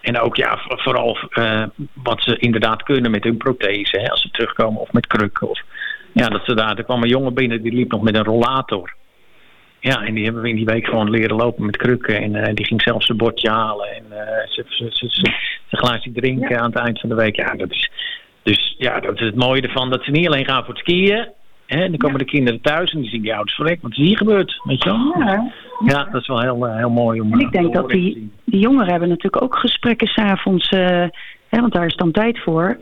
en ook ja, vooral eh, wat ze inderdaad kunnen met hun prothese. Hè, als ze terugkomen of met krukken. Of, ja, dat ze daar, er kwam een jongen binnen die liep nog met een rollator. Ja, en die hebben we in die week gewoon leren lopen met krukken. En eh, die ging zelfs zijn bordje halen. En eh, ze, ze, ze, ze, ze glaasje drinken aan het eind van de week. Ja, dat is, dus ja, dat is het mooie ervan. Dat ze niet alleen gaan voor het skiën. Hè, en dan komen de kinderen thuis en die zien die ouders verrekt. Wat is hier gebeurd? Weet je wel? Ja. Ja, dat is wel heel, eh, heel mooi om En ik denk dat die, die jongeren hebben natuurlijk ook gesprekken s'avonds, eh hè, want daar is dan tijd voor,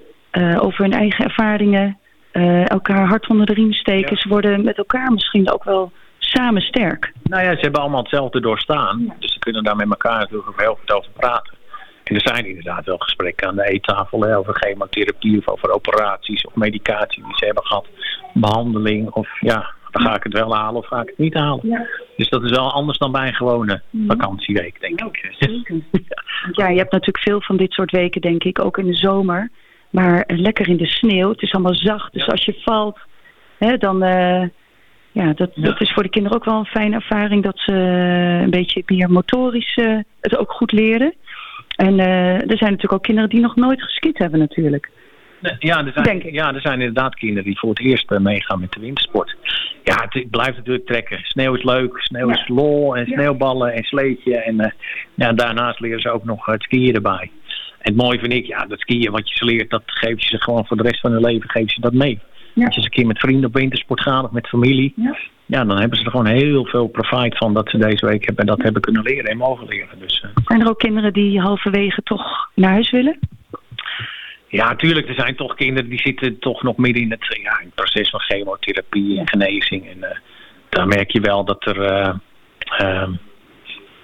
over hun eigen ervaringen, eh, elkaar hard onder de riem steken. Ja. Ze worden met elkaar misschien ook wel samen sterk. Nou ja, ze hebben allemaal hetzelfde doorstaan. Dus ze kunnen daar met elkaar natuurlijk ook heel goed over praten. En er zijn inderdaad wel gesprekken aan de eettafel hè, over chemotherapie of over operaties of medicatie die ze hebben gehad. Behandeling of ja, dan ga ik het wel halen of ga ik het niet halen. Ja. Dus dat is wel anders dan bij een gewone Mhm. vakantieweek, denk ik. Ja, *laughs* je hebt natuurlijk veel van dit soort weken, denk ik, ook in de zomer. Maar lekker in de sneeuw, het is allemaal zacht. Dus als je valt, hè, dan... eh, ja, dat, dat is voor de kinderen ook wel een fijne ervaring... dat ze eh, een beetje meer motorisch eh, het ook goed leren. En er zijn natuurlijk ook kinderen die nog nooit geskiet hebben natuurlijk. Ja er, zijn, ja, er zijn inderdaad kinderen die voor het eerst meegaan met de wintersport. Ja, het, blijft natuurlijk trekken. Sneeuw is leuk, sneeuw Ja. is lol en sneeuwballen en sleetje. En ja, daarnaast leren ze ook nog het skiën erbij. En het mooie vind ik, ja, dat skiën wat je ze leert, dat geef je ze gewoon voor de rest van hun leven geef je ze dat mee. Ja. Als je eens een keer met vrienden op wintersport gaat of met familie, Ja. ja, dan hebben ze er gewoon heel veel profijt van dat ze deze week hebben, dat hebben kunnen leren en mogen leren. Dus eh, Zijn er ook kinderen die halverwege toch naar huis willen? Ja, tuurlijk. Er zijn toch kinderen die zitten toch nog midden in het, ja, in het proces van chemotherapie en genezing. En eh, daar merk je wel dat er eh, ehm,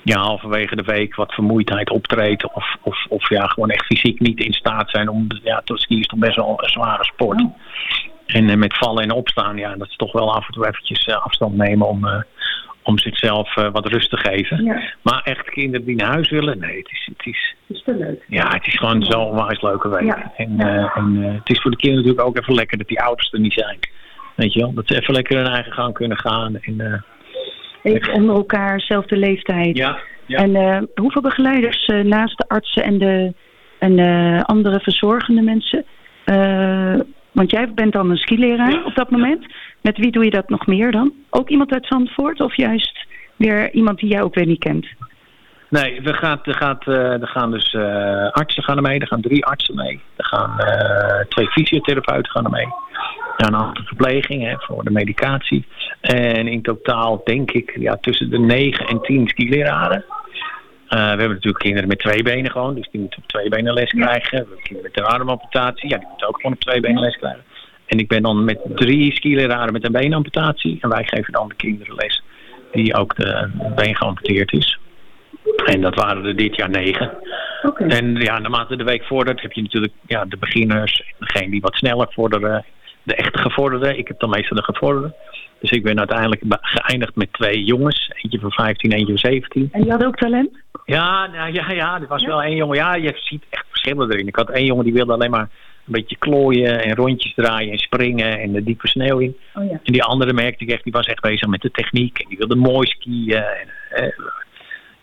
ja, halverwege de week wat vermoeidheid optreedt. Of, of, of ja, gewoon echt fysiek niet in staat zijn om... Ja, ski is toch best wel een zware sport. En eh, met vallen en opstaan, ja, dat is toch wel af en toe eventjes eh, afstand nemen om, eh, om zichzelf wat rust te geven. Ja, Maar echt kinderen die naar huis willen, nee, het is... Het is is te leuk. ja, het is gewoon zo'n onwijs leuke week. Ja. En, en het is voor de kinderen natuurlijk ook even lekker dat die ouders er niet zijn. Weet je wel, dat ze even lekker hun eigen gang kunnen gaan. En, Even onder elkaar, zelfde leeftijd. ja, ja. En eh, hoeveel begeleiders eh, naast de artsen en de en, andere verzorgende mensen? eh, want jij bent dan een skileraar Ja. op dat moment. Met wie doe je dat nog meer dan? Ook iemand uit Zandvoort of juist weer iemand die jij ook weer niet kent? Nee, er, gaat, er, gaat, eh, er gaan dus eh, artsen gaan er mee. Er gaan drie artsen mee. Er gaan eh, twee fysiotherapeuten gaan er mee. Ja, een aantal verpleging hè, voor de medicatie. En in totaal denk ik ja, tussen de negen en tien skileraren. We hebben natuurlijk kinderen met twee benen gewoon. Dus die moeten op twee benen les krijgen. We hebben kinderen met een armamputatie. Ja, die moeten ook gewoon op twee benen les krijgen. En ik ben dan met drie skileraren met een beenamputatie. En wij geven dan de kinderen les die ook de been geamputeerd is. En dat waren er dit jaar negen. En ja, naarmate de week vordert heb je natuurlijk ja, de beginners, degene die wat sneller vorderen, de echte gevorderden. Ik heb dan meestal de gevorderden. Dus ik ben uiteindelijk geëindigd met twee jongens. Eentje van 15, eentje van 17. En die hadden ook talent? Ja, nou, ja, ja, er was wel één jongen. Ja, je ziet echt verschillen erin. Ik had één jongen die wilde alleen maar een beetje klooien en rondjes draaien en springen en de diepe sneeuw in. Oh ja. En die andere merkte ik echt, die was echt bezig met de techniek. En die wilde mooi skiën. En, eh,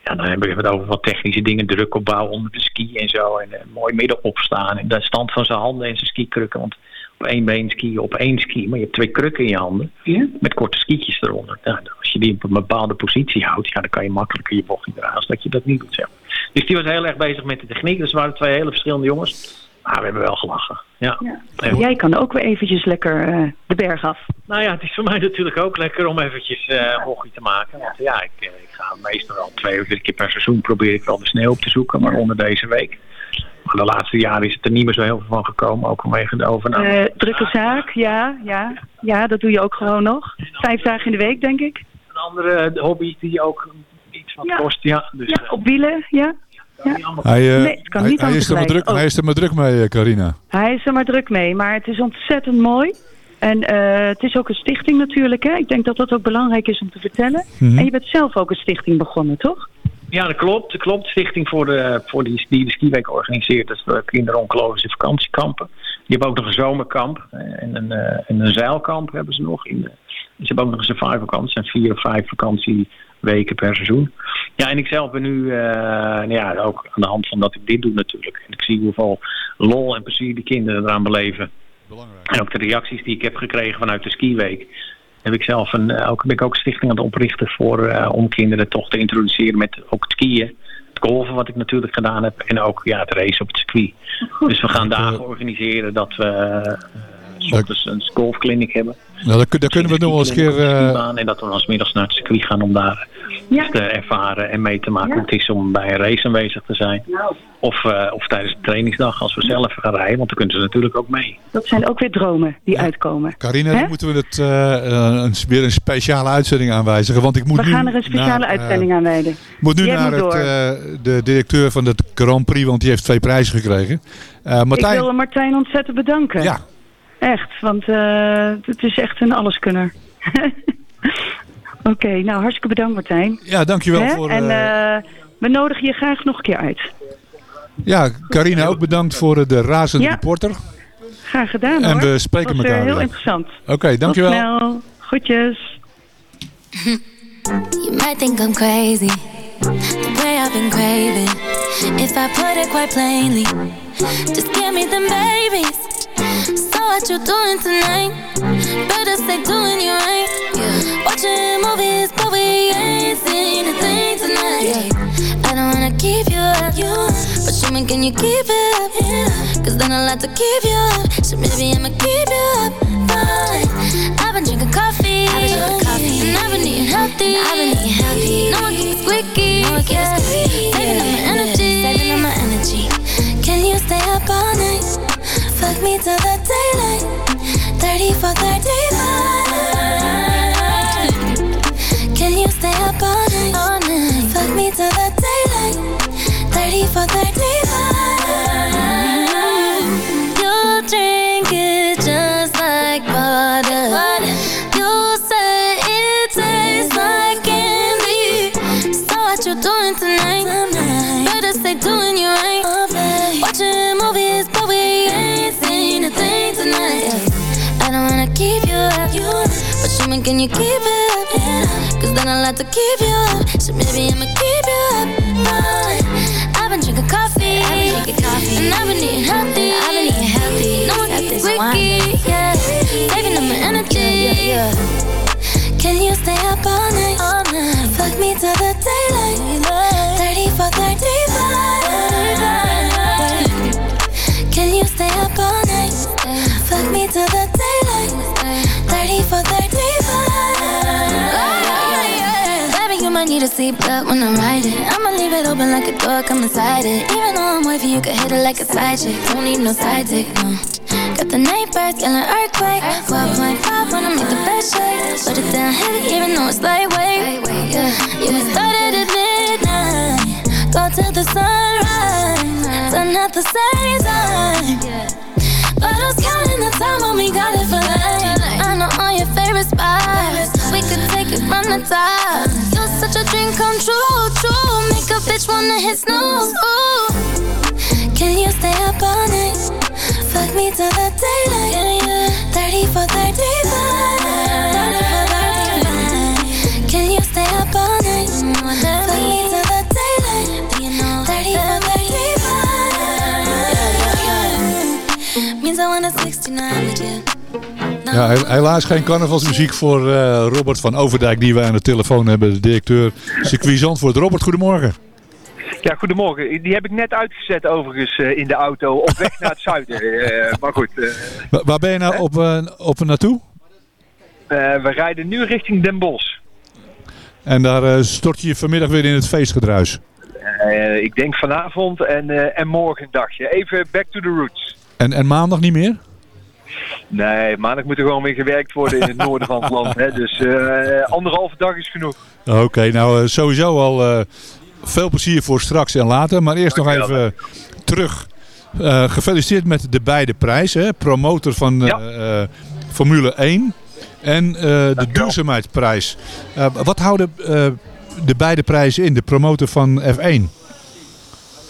ja, dan hebben we het over wat technische dingen. Druk opbouwen onder de ski en zo. En eh, mooi midden opstaan. En de stand van zijn handen en zijn skikrukken. Want op één been skiën, op één ski. Maar je hebt twee krukken in je handen. Ja? Met korte skietjes eronder. Nou, als je die op een bepaalde positie houdt. Ja, dan kan je makkelijker je bochtje draaien. Als dat je dat niet doet. Zeg. Dus die was heel erg bezig met de techniek. Dus waren twee hele verschillende jongens. Maar we hebben wel gelachen. Ja. Ja. En- Jij kan ook weer eventjes lekker eh, de berg af. nou ja, het is voor mij natuurlijk ook lekker om eventjes eh een bochtje te maken. Want ja, ik, eh, ik ga meestal al twee of drie keer per seizoen probeer ik wel de sneeuw op te zoeken. Maar onder deze week. Maar de laatste jaren is het er niet meer zo heel veel van gekomen. Ook vanwege de overname. Eh, drukke zaak, ja, ja. Ja, dat doe je ook gewoon nog. Vijf dagen in de week, denk ik. Een andere hobby die ook iets wat Ja. kost. Ja, dus Ja, op wielen, ja. Hij, eh, Nee, het kan hij, niet hij, is er maar druk, Oh. hij is er maar druk mee, eh, Carina. Hij is er maar druk mee, maar het is ontzettend mooi. En eh, het is ook een stichting natuurlijk. Hè? Ik denk dat dat ook belangrijk is om te vertellen. Mhm. En je bent zelf ook een stichting begonnen, toch? Ja, dat klopt. Dat klopt. Stichting voor de, voor die, die de skiweek organiseert. Dat is de kinderoncologische vakantiekampen. Die hebben ook nog een zomerkamp. En een, eh, en een zeilkamp hebben ze nog. In de, ze hebben ook nog een survivalkamp. Het zijn vier of vijf vakantieweken per seizoen. Ja, en ik zelf ben nu, eh, nou ja, ook aan de hand van dat ik dit doe natuurlijk. En ik zie hoeveel lol en plezier die kinderen eraan beleven. En ook de reacties die ik heb gekregen vanuit de skiweek. Heb ik zelf een, eh, ook, ben ik ook een stichting aan het oprichten voor, eh, om kinderen toch te introduceren met ook het skiën. Het golven wat ik natuurlijk gedaan heb. En ook ja, het racen op het circuit. Dus we gaan dagen organiseren dat we s ochtends een golfclinic hebben. Nou, daar kunnen we nog wel eens een keer... eh, en dat we dan middags naar het circuit gaan om daar Ja. te ervaren en mee te maken hoe het is om bij een race aanwezig te zijn. Nou, Of, eh, of tijdens de trainingsdag als we zelf gaan rijden, want dan kunnen ze natuurlijk ook mee. dat zijn ook weer dromen die uitkomen. Carina, dan moeten we het, eh, een, weer een speciale uitzending aanwijzigen. Want ik moet We nu gaan er een speciale naar, uitzending aan wijden. moet nu Jij naar moet het, door. eh, de directeur van het Grand Prix, want die heeft twee prijzen gekregen. Eh, Ik Martijn, wil Martijn ontzettend bedanken. ja, Echt, want eh, het is echt een alleskunner. *laughs* Oké, nou hartstikke bedankt Martijn. ja, dankjewel Hè? voor... en eh, eh, we nodigen je graag nog een keer uit. ja, Carina, ook bedankt voor de razende Ja. reporter. Graag gedaan En hoor. we spreken Was, eh, elkaar heel weer. interessant. Oké, dankjewel. Tot snel. Groetjes. *laughs* You might think I'm crazy, the way I've been craving. If I put it quite plainly, just give me them babies. What you doing tonight? Better stay doing you right. Yeah. Watching movies, but we ain't seen a thing tonight. Yeah. I don't wanna keep you up, you, but you mean can you keep it up? Yeah. Cause then I like to keep you up, so maybe I'ma keep you up. Fine. I've been drinking coffee, I've been drinking coffee, and I've been eating healthy. I've been eating healthy. No one keeps squeaky, no one keeps squeaky. Saving up my energy, saving up my energy. Can you stay up all night? Fuck me till the daylight. 30 for 35. You up, but you mean can you keep it up? Cause then I like to keep you up, so maybe I'ma keep you up. Fine. I've been drinking coffee, I've been drinking coffee, and I've been eating healthy. I've been eating healthy. No one gets squeaky, yeah. Saving up my energy, yeah, yeah. Can you stay up all night? All night. Fuck me till the daylight. 30 for 35. Need a seatbelt when I'm riding. I'ma leave it open like a door, come inside it. Even though I'm wavy, you can hit it like a side chick. Don't need no side dick, no. Got the night birds, yelling earthquake. 12.5 when I make the best shake. Put it down heavy, even though it's lightweight. Yeah, we started at midnight. Go till the sunrise. Done at the same time. But I was counting the time when we got it for life. I know all your favorite spots. We could take it from the top. Dream come true, true. Make a bitch wanna hit snooze. Ooh. Can you stay up all night? Fuck me till the daylight. 30 for 35. Can you stay up all night? Fuck me till the daylight. 30 for 35. Means I want a 69 with you. Ja, he- helaas geen carnavalsmuziek voor eh, Robert van Overdijk die wij aan de telefoon hebben. De directeur circuit Zandvoort. Robert, goedemorgen. Ja, goedemorgen. Die heb ik net uitgezet overigens eh, in de auto op weg naar het zuiden. Eh, maar goed, eh, Wa- waar ben je nou op, op naartoe? we rijden nu richting Den Bosch. En daar stort je je vanmiddag weer in het feestgedruis. Ik denk vanavond en, en morgen een dagje. Even back to the roots. En, en maandag niet meer? Nee, maandag moet er gewoon weer gewerkt worden in het *laughs* noorden van het land. Hè? Dus eh, anderhalve dag is genoeg. Oké, nou eh, sowieso al eh, veel plezier voor straks en later. Maar eerst nog even terug. Gefeliciteerd met de beide prijzen. hè. Promotor van, Formule 1 en de duurzaamheidsprijs. Wat houden de beide prijzen in, de promotor van F1?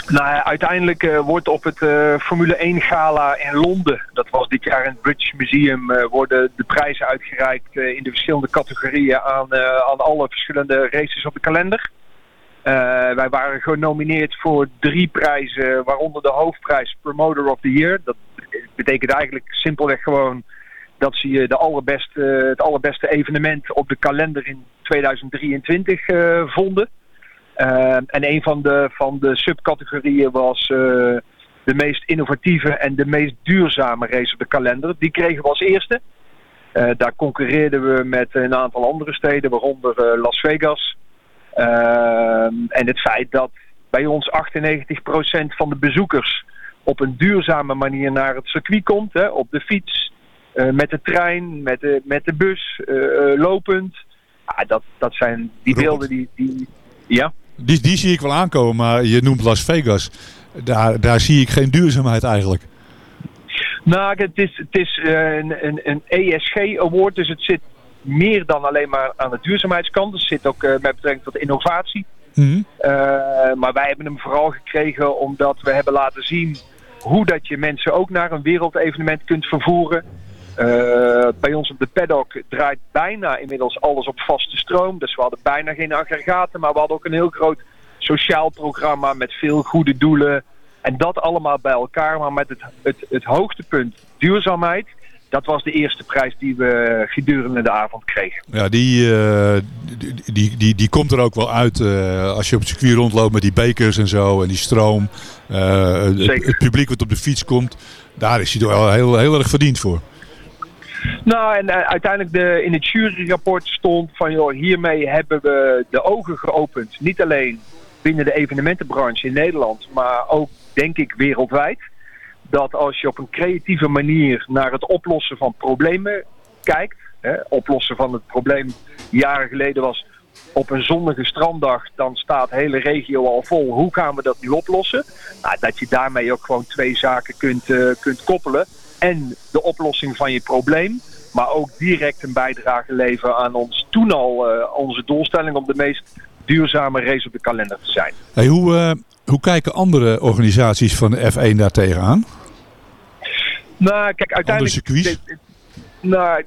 Nou, uiteindelijk eh, wordt op het eh, Formule 1 gala in Londen, dat was dit jaar in het British Museum, eh, worden de prijzen uitgereikt in de verschillende categorieën aan, aan alle verschillende races op de kalender. Wij waren genomineerd voor drie prijzen, waaronder de hoofdprijs Promoter of the Year. Dat betekent eigenlijk simpelweg gewoon dat ze de allerbeste, het allerbeste evenement op de kalender in 2023 eh, vonden. Uh, en een van de, van de subcategorieën was uh, de meest innovatieve en de meest duurzame race op de kalender. Die kregen we als eerste. Uh, daar concurreerden we met een aantal andere steden, waaronder uh, Las Vegas. Ehm, en het feit dat bij ons 98% van de bezoekers op een duurzame manier naar het circuit komt. Hè, op de fiets, met de trein, met de, met de bus, lopend. Ah, dat, dat zijn die beelden die... die ja? Die, die zie ik wel aankomen, maar je noemt Las Vegas. Daar, daar zie ik geen duurzaamheid eigenlijk. Nou, het is, het is uh, een, een, een ESG-award, dus het zit meer dan alleen maar aan de duurzaamheidskant. Het zit ook uh, met betrekking tot innovatie. Mhm. Mm -hmm. uh, maar wij hebben hem vooral gekregen omdat we hebben laten zien hoe dat je mensen ook naar een wereldevenement kunt vervoeren. Uh, bij ons op de paddock draait bijna inmiddels alles op vaste stroom. Dus we hadden bijna geen aggregaten, maar we hadden ook een heel groot sociaal programma met veel goede doelen. En dat allemaal bij elkaar, maar met het, het, het hoogtepunt duurzaamheid. Dat was de eerste prijs die we gedurende de avond kregen. Ja, die, uh, die, die, die, die, komt er ook wel uit uh, als je op het circuit rondloopt met die bekers en zo en die stroom. Het, het, publiek wat op de fiets komt, daar is hij wel heel, heel erg verdiend voor. Nou, en uh, uiteindelijk de, in het juryrapport stond van, joh, hiermee hebben we de ogen geopend. Niet alleen binnen de evenementenbranche in Nederland, maar ook, denk ik, wereldwijd. Dat als je op een creatieve manier naar het oplossen van problemen kijkt. Hè, oplossen van het probleem jaren geleden was op een zonnige stranddag, dan staat de hele regio al vol. Hoe gaan we dat nu oplossen? Nou, dat je daarmee ook gewoon twee zaken kunt, uh, kunt koppelen en de oplossing van je probleem. Maar ook direct een bijdrage leveren aan ons toen al uh, onze doelstelling om de meest duurzame race op de kalender te zijn. Hey, hoe, uh, hoe kijken andere organisaties van de F1 daar tegenaan? Nou, kijk, uiteindelijk. De, nou,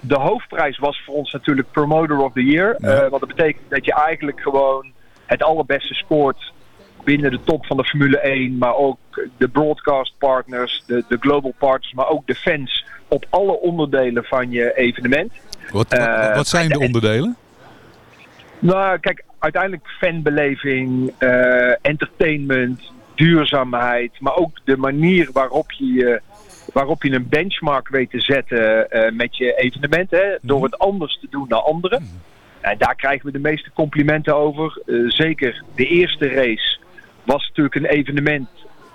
de, hoofdprijs was voor ons natuurlijk Promoter of the Year. Ja. Uh, wat dat betekent dat je eigenlijk gewoon het allerbeste scoort binnen de top van de Formule 1, maar ook de broadcast partners, de, de global partners, maar ook de fans op alle onderdelen van je evenement. Wat, wat, wat zijn de onderdelen? Nou, kijk, uiteindelijk fanbeleving, uh, entertainment, duurzaamheid, maar ook de manier waarop je, waarop je een benchmark weet te zetten uh, met je evenement, hè, door het anders te doen dan anderen. En daar krijgen we de meeste complimenten over. zeker de eerste race was natuurlijk een evenement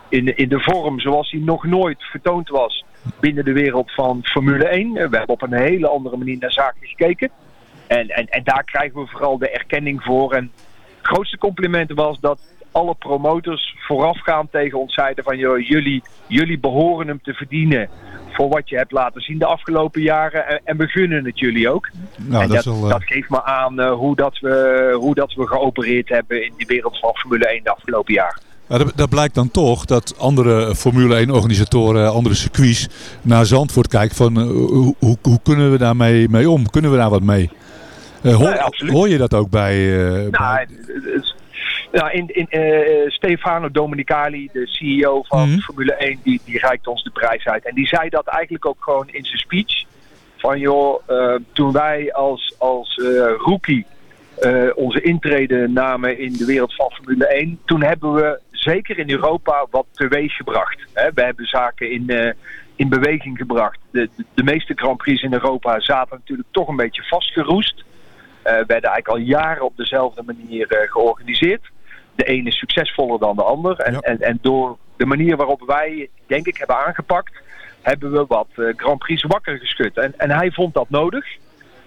in, in de vorm zoals hij nog nooit vertoond was binnen de wereld van Formule 1. We hebben op een hele andere manier naar zaken gekeken. En, en, en daar krijgen we vooral de erkenning voor. En het grootste compliment was dat alle promotors voorafgaand tegen ons zeiden van joh, jullie, jullie behoren hem te verdienen voor wat je hebt laten zien de afgelopen jaren en, en we gunnen het jullie ook. Nou, en dat, dat, is wel, dat geeft me aan uh, hoe, dat we, hoe dat we geopereerd hebben in de wereld van Formule 1 de afgelopen jaren. Ja, dat, dat, blijkt dan toch dat andere Formule 1 organisatoren, andere circuits naar Zandvoort kijken van uh, hoe, hoe, kunnen we daarmee mee om? Kunnen we daar wat mee? Uh, hoor, nee, hoor, je dat ook bij... Nou, bij... Nou, in, in, uh, Stefano Domenicali, de CEO van Mhm. mm -hmm. Formule 1, die, die reikt ons de prijs uit. En die zei dat eigenlijk ook gewoon in zijn speech. Van joh, uh, toen wij als, als uh, rookie onze intrede namen in de wereld van Formule 1, toen hebben we zeker in Europa wat teweeg gebracht. Hè? We hebben zaken in, in beweging gebracht. De, de, de, meeste Grand Prix in Europa zaten natuurlijk toch een beetje vastgeroest. werden eigenlijk al jaren op dezelfde manier georganiseerd de ene is succesvoller dan de ander. En, ja. en, en door de manier waarop wij, denk ik, hebben aangepakt, hebben we wat uh, Grand Prix wakker geschud. En, en hij vond dat nodig.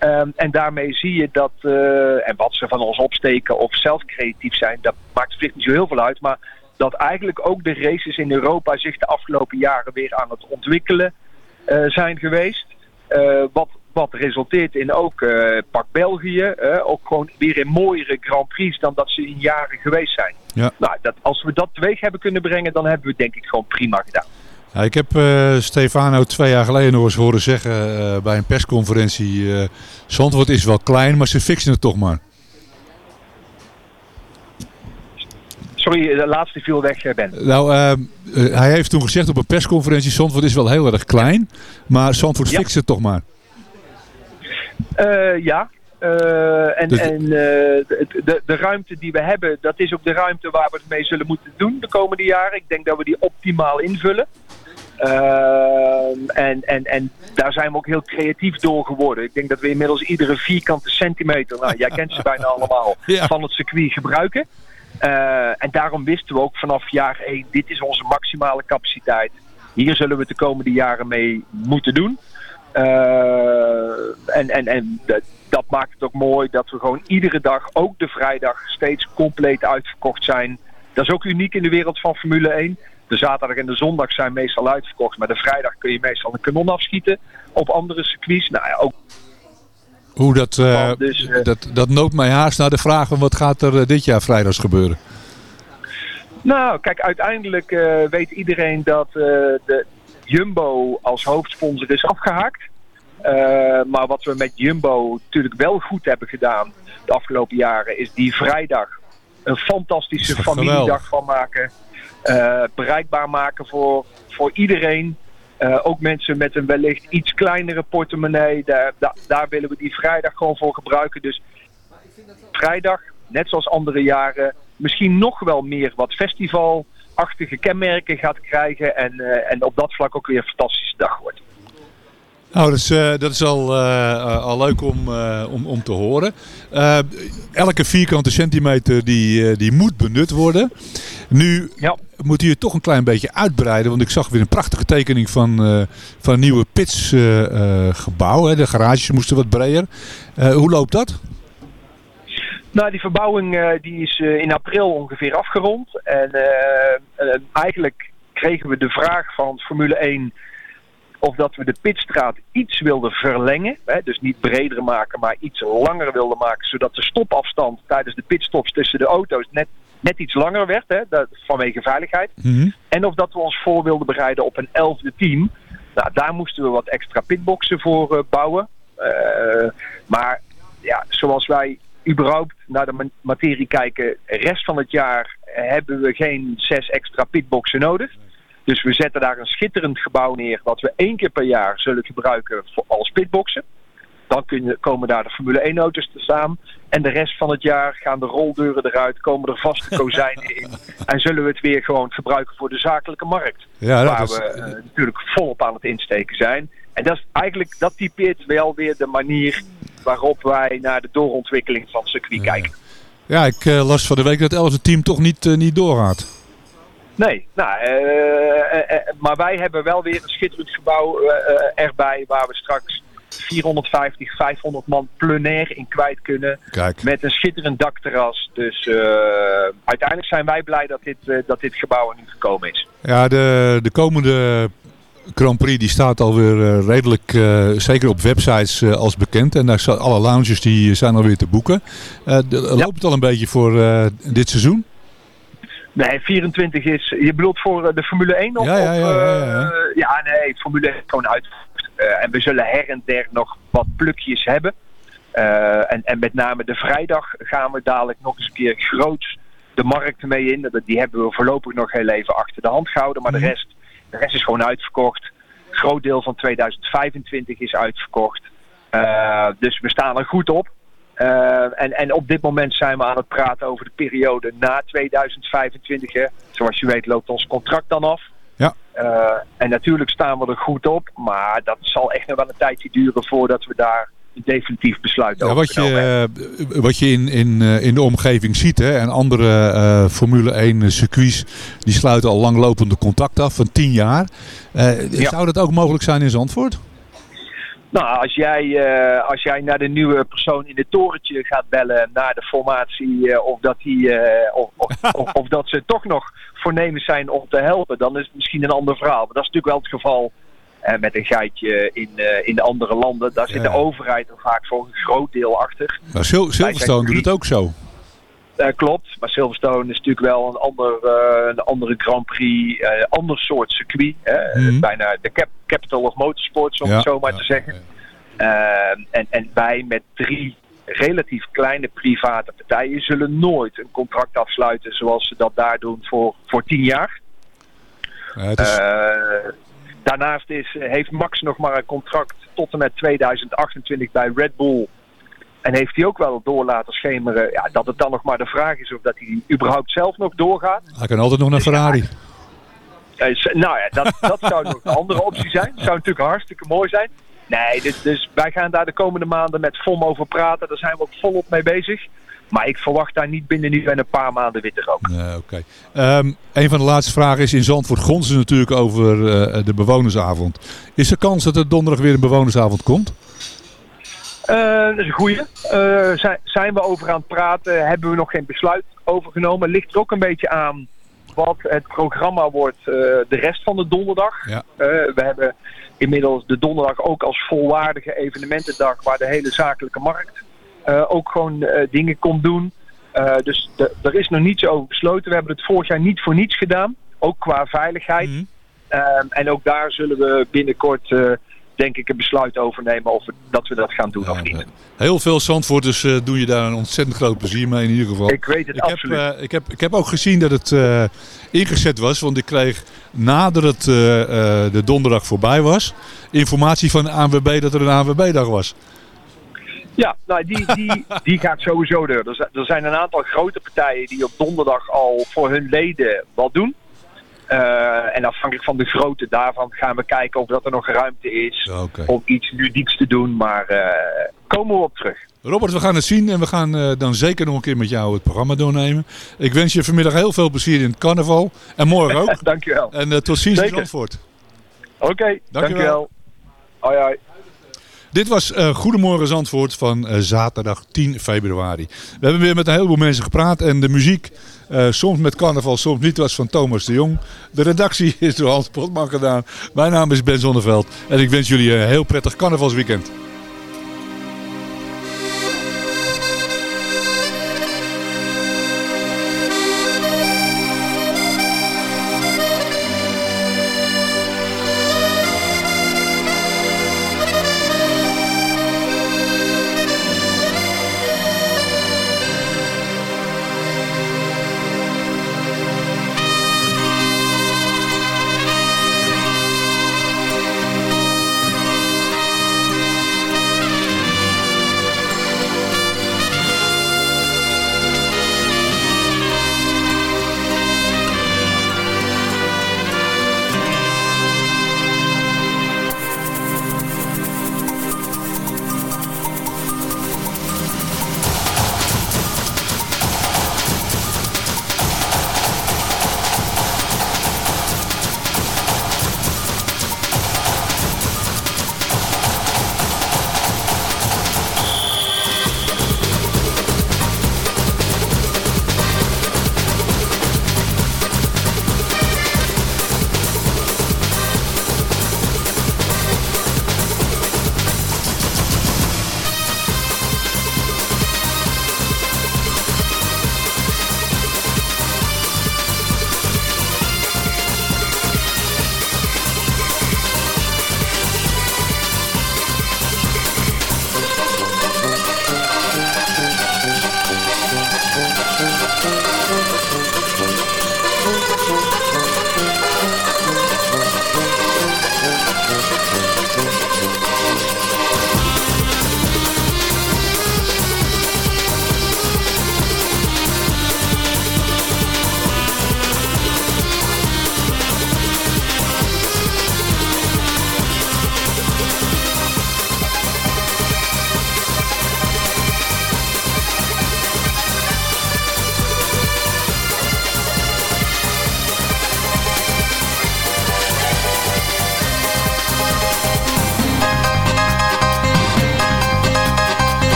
Um, en daarmee zie je dat, uh, en wat ze van ons opsteken of zelf creatief zijn, dat maakt zich niet zo heel veel uit. Maar dat eigenlijk ook de races in Europa zich de afgelopen jaren weer aan het ontwikkelen uh, zijn geweest. Eh, wat, wat resulteert in ook eh, pak België, ook gewoon weer in mooiere Grand Prix dan dat ze in jaren geweest zijn. Ja. Nou, dat, als we dat teweeg hebben kunnen brengen, dan hebben we het denk ik gewoon prima gedaan. Ja, ik heb eh, Stefano twee jaar geleden nog eens horen zeggen eh, bij een persconferentie... Zandvoort is wel klein, maar ze fixen het toch maar. Sorry, de laatste viel weg, Ben. Nou, hij heeft toen gezegd op een persconferentie... Zandvoort is wel heel erg klein, maar Zandvoort Ja. fixt het toch maar. Eh, ja. Eh, en Dus- en eh, de, de, de ruimte die we hebben, dat is ook de ruimte waar we het mee zullen moeten doen de komende jaren. Ik denk dat we die optimaal invullen. En, en, en daar zijn we ook heel creatief door geworden. Ik denk dat we inmiddels iedere vierkante centimeter, nou jij kent ze bijna allemaal, *laughs* Ja. van het circuit gebruiken. En daarom wisten we ook vanaf jaar 1, dit is onze maximale capaciteit. Hier zullen we het de komende jaren mee moeten doen. Eh, en en, en dat, dat maakt het ook mooi dat we gewoon iedere dag, ook de vrijdag, steeds compleet uitverkocht zijn. Dat is ook uniek in de wereld van Formule 1. De zaterdag en de zondag zijn meestal uitverkocht, maar de vrijdag kun je meestal een kanon afschieten. Op andere circuits, nou ja, ook Hoe dat, eh, Dus, eh, dat, dat noopt mij haast naar de vraag van wat gaat er dit jaar vrijdags gebeuren. Nou, kijk, uiteindelijk weet iedereen dat de Jumbo als hoofdsponsor is afgehaakt. Eh, maar wat we met Jumbo natuurlijk wel goed hebben gedaan de afgelopen jaren, is die vrijdag een fantastische familiedag van maken. Eh, bereikbaar maken voor, voor iedereen. Eh, ook mensen met een wellicht iets kleinere portemonnee. Daar, daar, daar willen we die vrijdag gewoon voor gebruiken. Dus vrijdag, net zoals andere jaren, misschien nog wel meer wat festivalachtige kenmerken gaat krijgen. En, eh, en op dat vlak ook weer een fantastische dag wordt. Nou, dat is, eh, dat is al, eh, al leuk om, om, om te horen. Elke vierkante centimeter die, die moet benut worden. Nu Ja. moet u het toch een klein beetje uitbreiden. Want ik zag weer een prachtige tekening van, van een nieuwe pitsgebouw. de garages moesten wat breder. Hoe loopt dat? Nou, die verbouwing eh, die is eh, in april ongeveer afgerond. En eh, eigenlijk kregen we de vraag van Formule 1 of dat we de pitstraat iets wilden verlengen. Hè, dus niet breder maken, maar iets langer wilden maken. Zodat de stopafstand tijdens de pitstops tussen de auto's net, net iets langer werd. Hè, dat, vanwege veiligheid. En of dat we ons voor wilden bereiden op een elfde team. Nou, daar moesten we wat extra pitboxen voor bouwen. Maar ja, zoals wij überhaupt naar de ma- materie kijken, de rest van het jaar hebben we geen zes extra pitboxen nodig. Dus we zetten daar een schitterend gebouw neer, wat we één keer per jaar zullen gebruiken voor, als pitboxen. Dan kunnen, komen daar de Formule 1 auto's te staan. En de rest van het jaar gaan de roldeuren eruit, komen er vaste *laughs* kozijnen in. En zullen we het weer gewoon gebruiken voor de zakelijke markt. Ja, dat waar is- we eh, natuurlijk volop aan het insteken zijn. En dat is eigenlijk, dat typeert wel weer de manier waarop wij naar de doorontwikkeling van het circuit kijken. Ja, ik eh, las van de week dat het elfde team toch niet, eh, niet doorgaat. Nee, nou, eh, maar wij hebben wel weer een schitterend gebouw erbij waar we straks 450, 500 man plenair in kwijt kunnen. Kijk. Met een schitterend dakterras. Dus uiteindelijk zijn wij blij dat dit, dat dit gebouw er nu gekomen is. Ja, de, de komende Grand Prix die staat alweer eh, redelijk, eh, zeker op websites, eh, als bekend. En daar zijn alle lounges die zijn alweer te boeken. De- Loopt het al een beetje voor dit seizoen? Nee, 24 is. Je bedoelt voor de Formule 1 of? Ja, ja, ja, ja, ja. ja, nee, Formule 1 is gewoon uit. En we zullen her en der nog wat plukjes hebben. En, en met name de vrijdag gaan we dadelijk nog eens een keer groots de markt mee in. Die hebben we voorlopig nog heel even achter de hand gehouden. Maar de, rest, de rest is gewoon uitverkocht. Groot deel van 2025 is uitverkocht. Eh, dus we staan er goed op. Eh, en, en op dit moment zijn we aan het praten over de periode na 2025. Hè. Zoals je weet loopt ons contract dan af. Ja. Eh, en natuurlijk staan we er goed op. Maar dat zal echt nog wel een tijdje duren voordat we daar definitief besluit Ja, over wat, je, eh, wat je in, in, eh, in de omgeving ziet, hè, en andere eh, Formule 1 circuits, die sluiten al langlopende contact af van 10 jaar. Ja. Zou dat ook mogelijk zijn in Zandvoort? Nou, als jij, als jij naar de nieuwe persoon in het torentje gaat bellen naar de formatie, of, dat die, of, *laughs* of, of, dat ze toch nog voornemens zijn om te helpen, dan is het misschien een ander verhaal. Maar dat is natuurlijk wel het geval met een geitje in, eh, in de andere landen. Daar zit de overheid er vaak voor een groot deel achter. Maar Sil- Wij zijn Silverstone doet het ook zo. Eh, klopt, maar Silverstone is natuurlijk wel een, ander, eh, een andere Grand Prix, eh ander soort circuit. Hè? Mhm. Bijna de cap- capital of motorsport, om Ja, het zo maar ja, te zeggen. En, en wij met drie relatief kleine private partijen zullen nooit een contract afsluiten zoals ze dat daar doen voor, voor tien jaar. Ja, het is, daarnaast is, heeft Max nog maar een contract tot en met 2028 bij Red Bull. En heeft hij ook wel door laten schemeren ja, dat het dan nog maar de vraag is of dat hij überhaupt zelf nog doorgaat. hij kan altijd nog naar Ferrari. Eh, nou ja, dat, dat zou nog een andere optie zijn. Zou natuurlijk hartstikke mooi zijn. Nee, dus, dus wij gaan daar de komende maanden met FOM over praten. Daar zijn we ook volop mee bezig. Maar ik verwacht daar niet binnen nu en een paar maanden witte rook. Nee, oké. Ehm, een van de laatste vragen is in Zandvoort gonzen ze natuurlijk over eh, de bewonersavond. Is er kans dat er donderdag weer een bewonersavond komt? Eh, dat is een goeie. Eh, zijn, zijn we over aan het praten? Hebben we nog geen besluit over genomen? Ligt er ook een beetje aan wat het programma wordt de rest van de donderdag. Ja. We hebben inmiddels de donderdag ook als volwaardige evenementendag waar de hele zakelijke markt ook gewoon eh, dingen komt doen. Eh, dus er is nog niets over besloten. We hebben het vorig jaar niet voor niets gedaan. Ook qua veiligheid. Mhm. Ehm, en ook daar zullen we binnenkort, eh, denk ik, een besluit over nemen of we- dat we dat gaan doen of niet. Heel veel Zandvoorters eh doen je daar een ontzettend groot plezier mee in ieder geval. Ik weet het ik heb, absoluut. eh, ik, heb, ik heb ook gezien dat het eh, ingezet was, want ik kreeg nadat het eh, eh, de donderdag voorbij was, informatie van de ANWB dat er een ANWB-dag was. Ja, nou, die, die, *laughs* die gaat sowieso door. Er zijn, er zijn een aantal grote partijen die op donderdag al voor hun leden wat doen. Eh, en afhankelijk van de grootte daarvan gaan we kijken of dat er nog ruimte is om iets ludieks te doen. Maar eh, komen we op terug. Robert, we gaan het zien en we gaan eh, dan zeker nog een keer met jou het programma doornemen. Ik wens je vanmiddag heel veel plezier in het carnaval en morgen ook. *laughs* Dankjewel. En tot ziens in. Zandvoort. Oké, dankjewel. Hoi hoi. Dit was eh, Goedemorgen Zandvoort van eh, zaterdag 10 februari. We hebben weer met een heleboel mensen gepraat en de muziek, eh, soms met carnaval, soms niet, was van Thomas de Jong. De redactie is door Hans Potman gedaan. Mijn naam is Ben Zonneveld en ik wens jullie een heel prettig carnavalsweekend.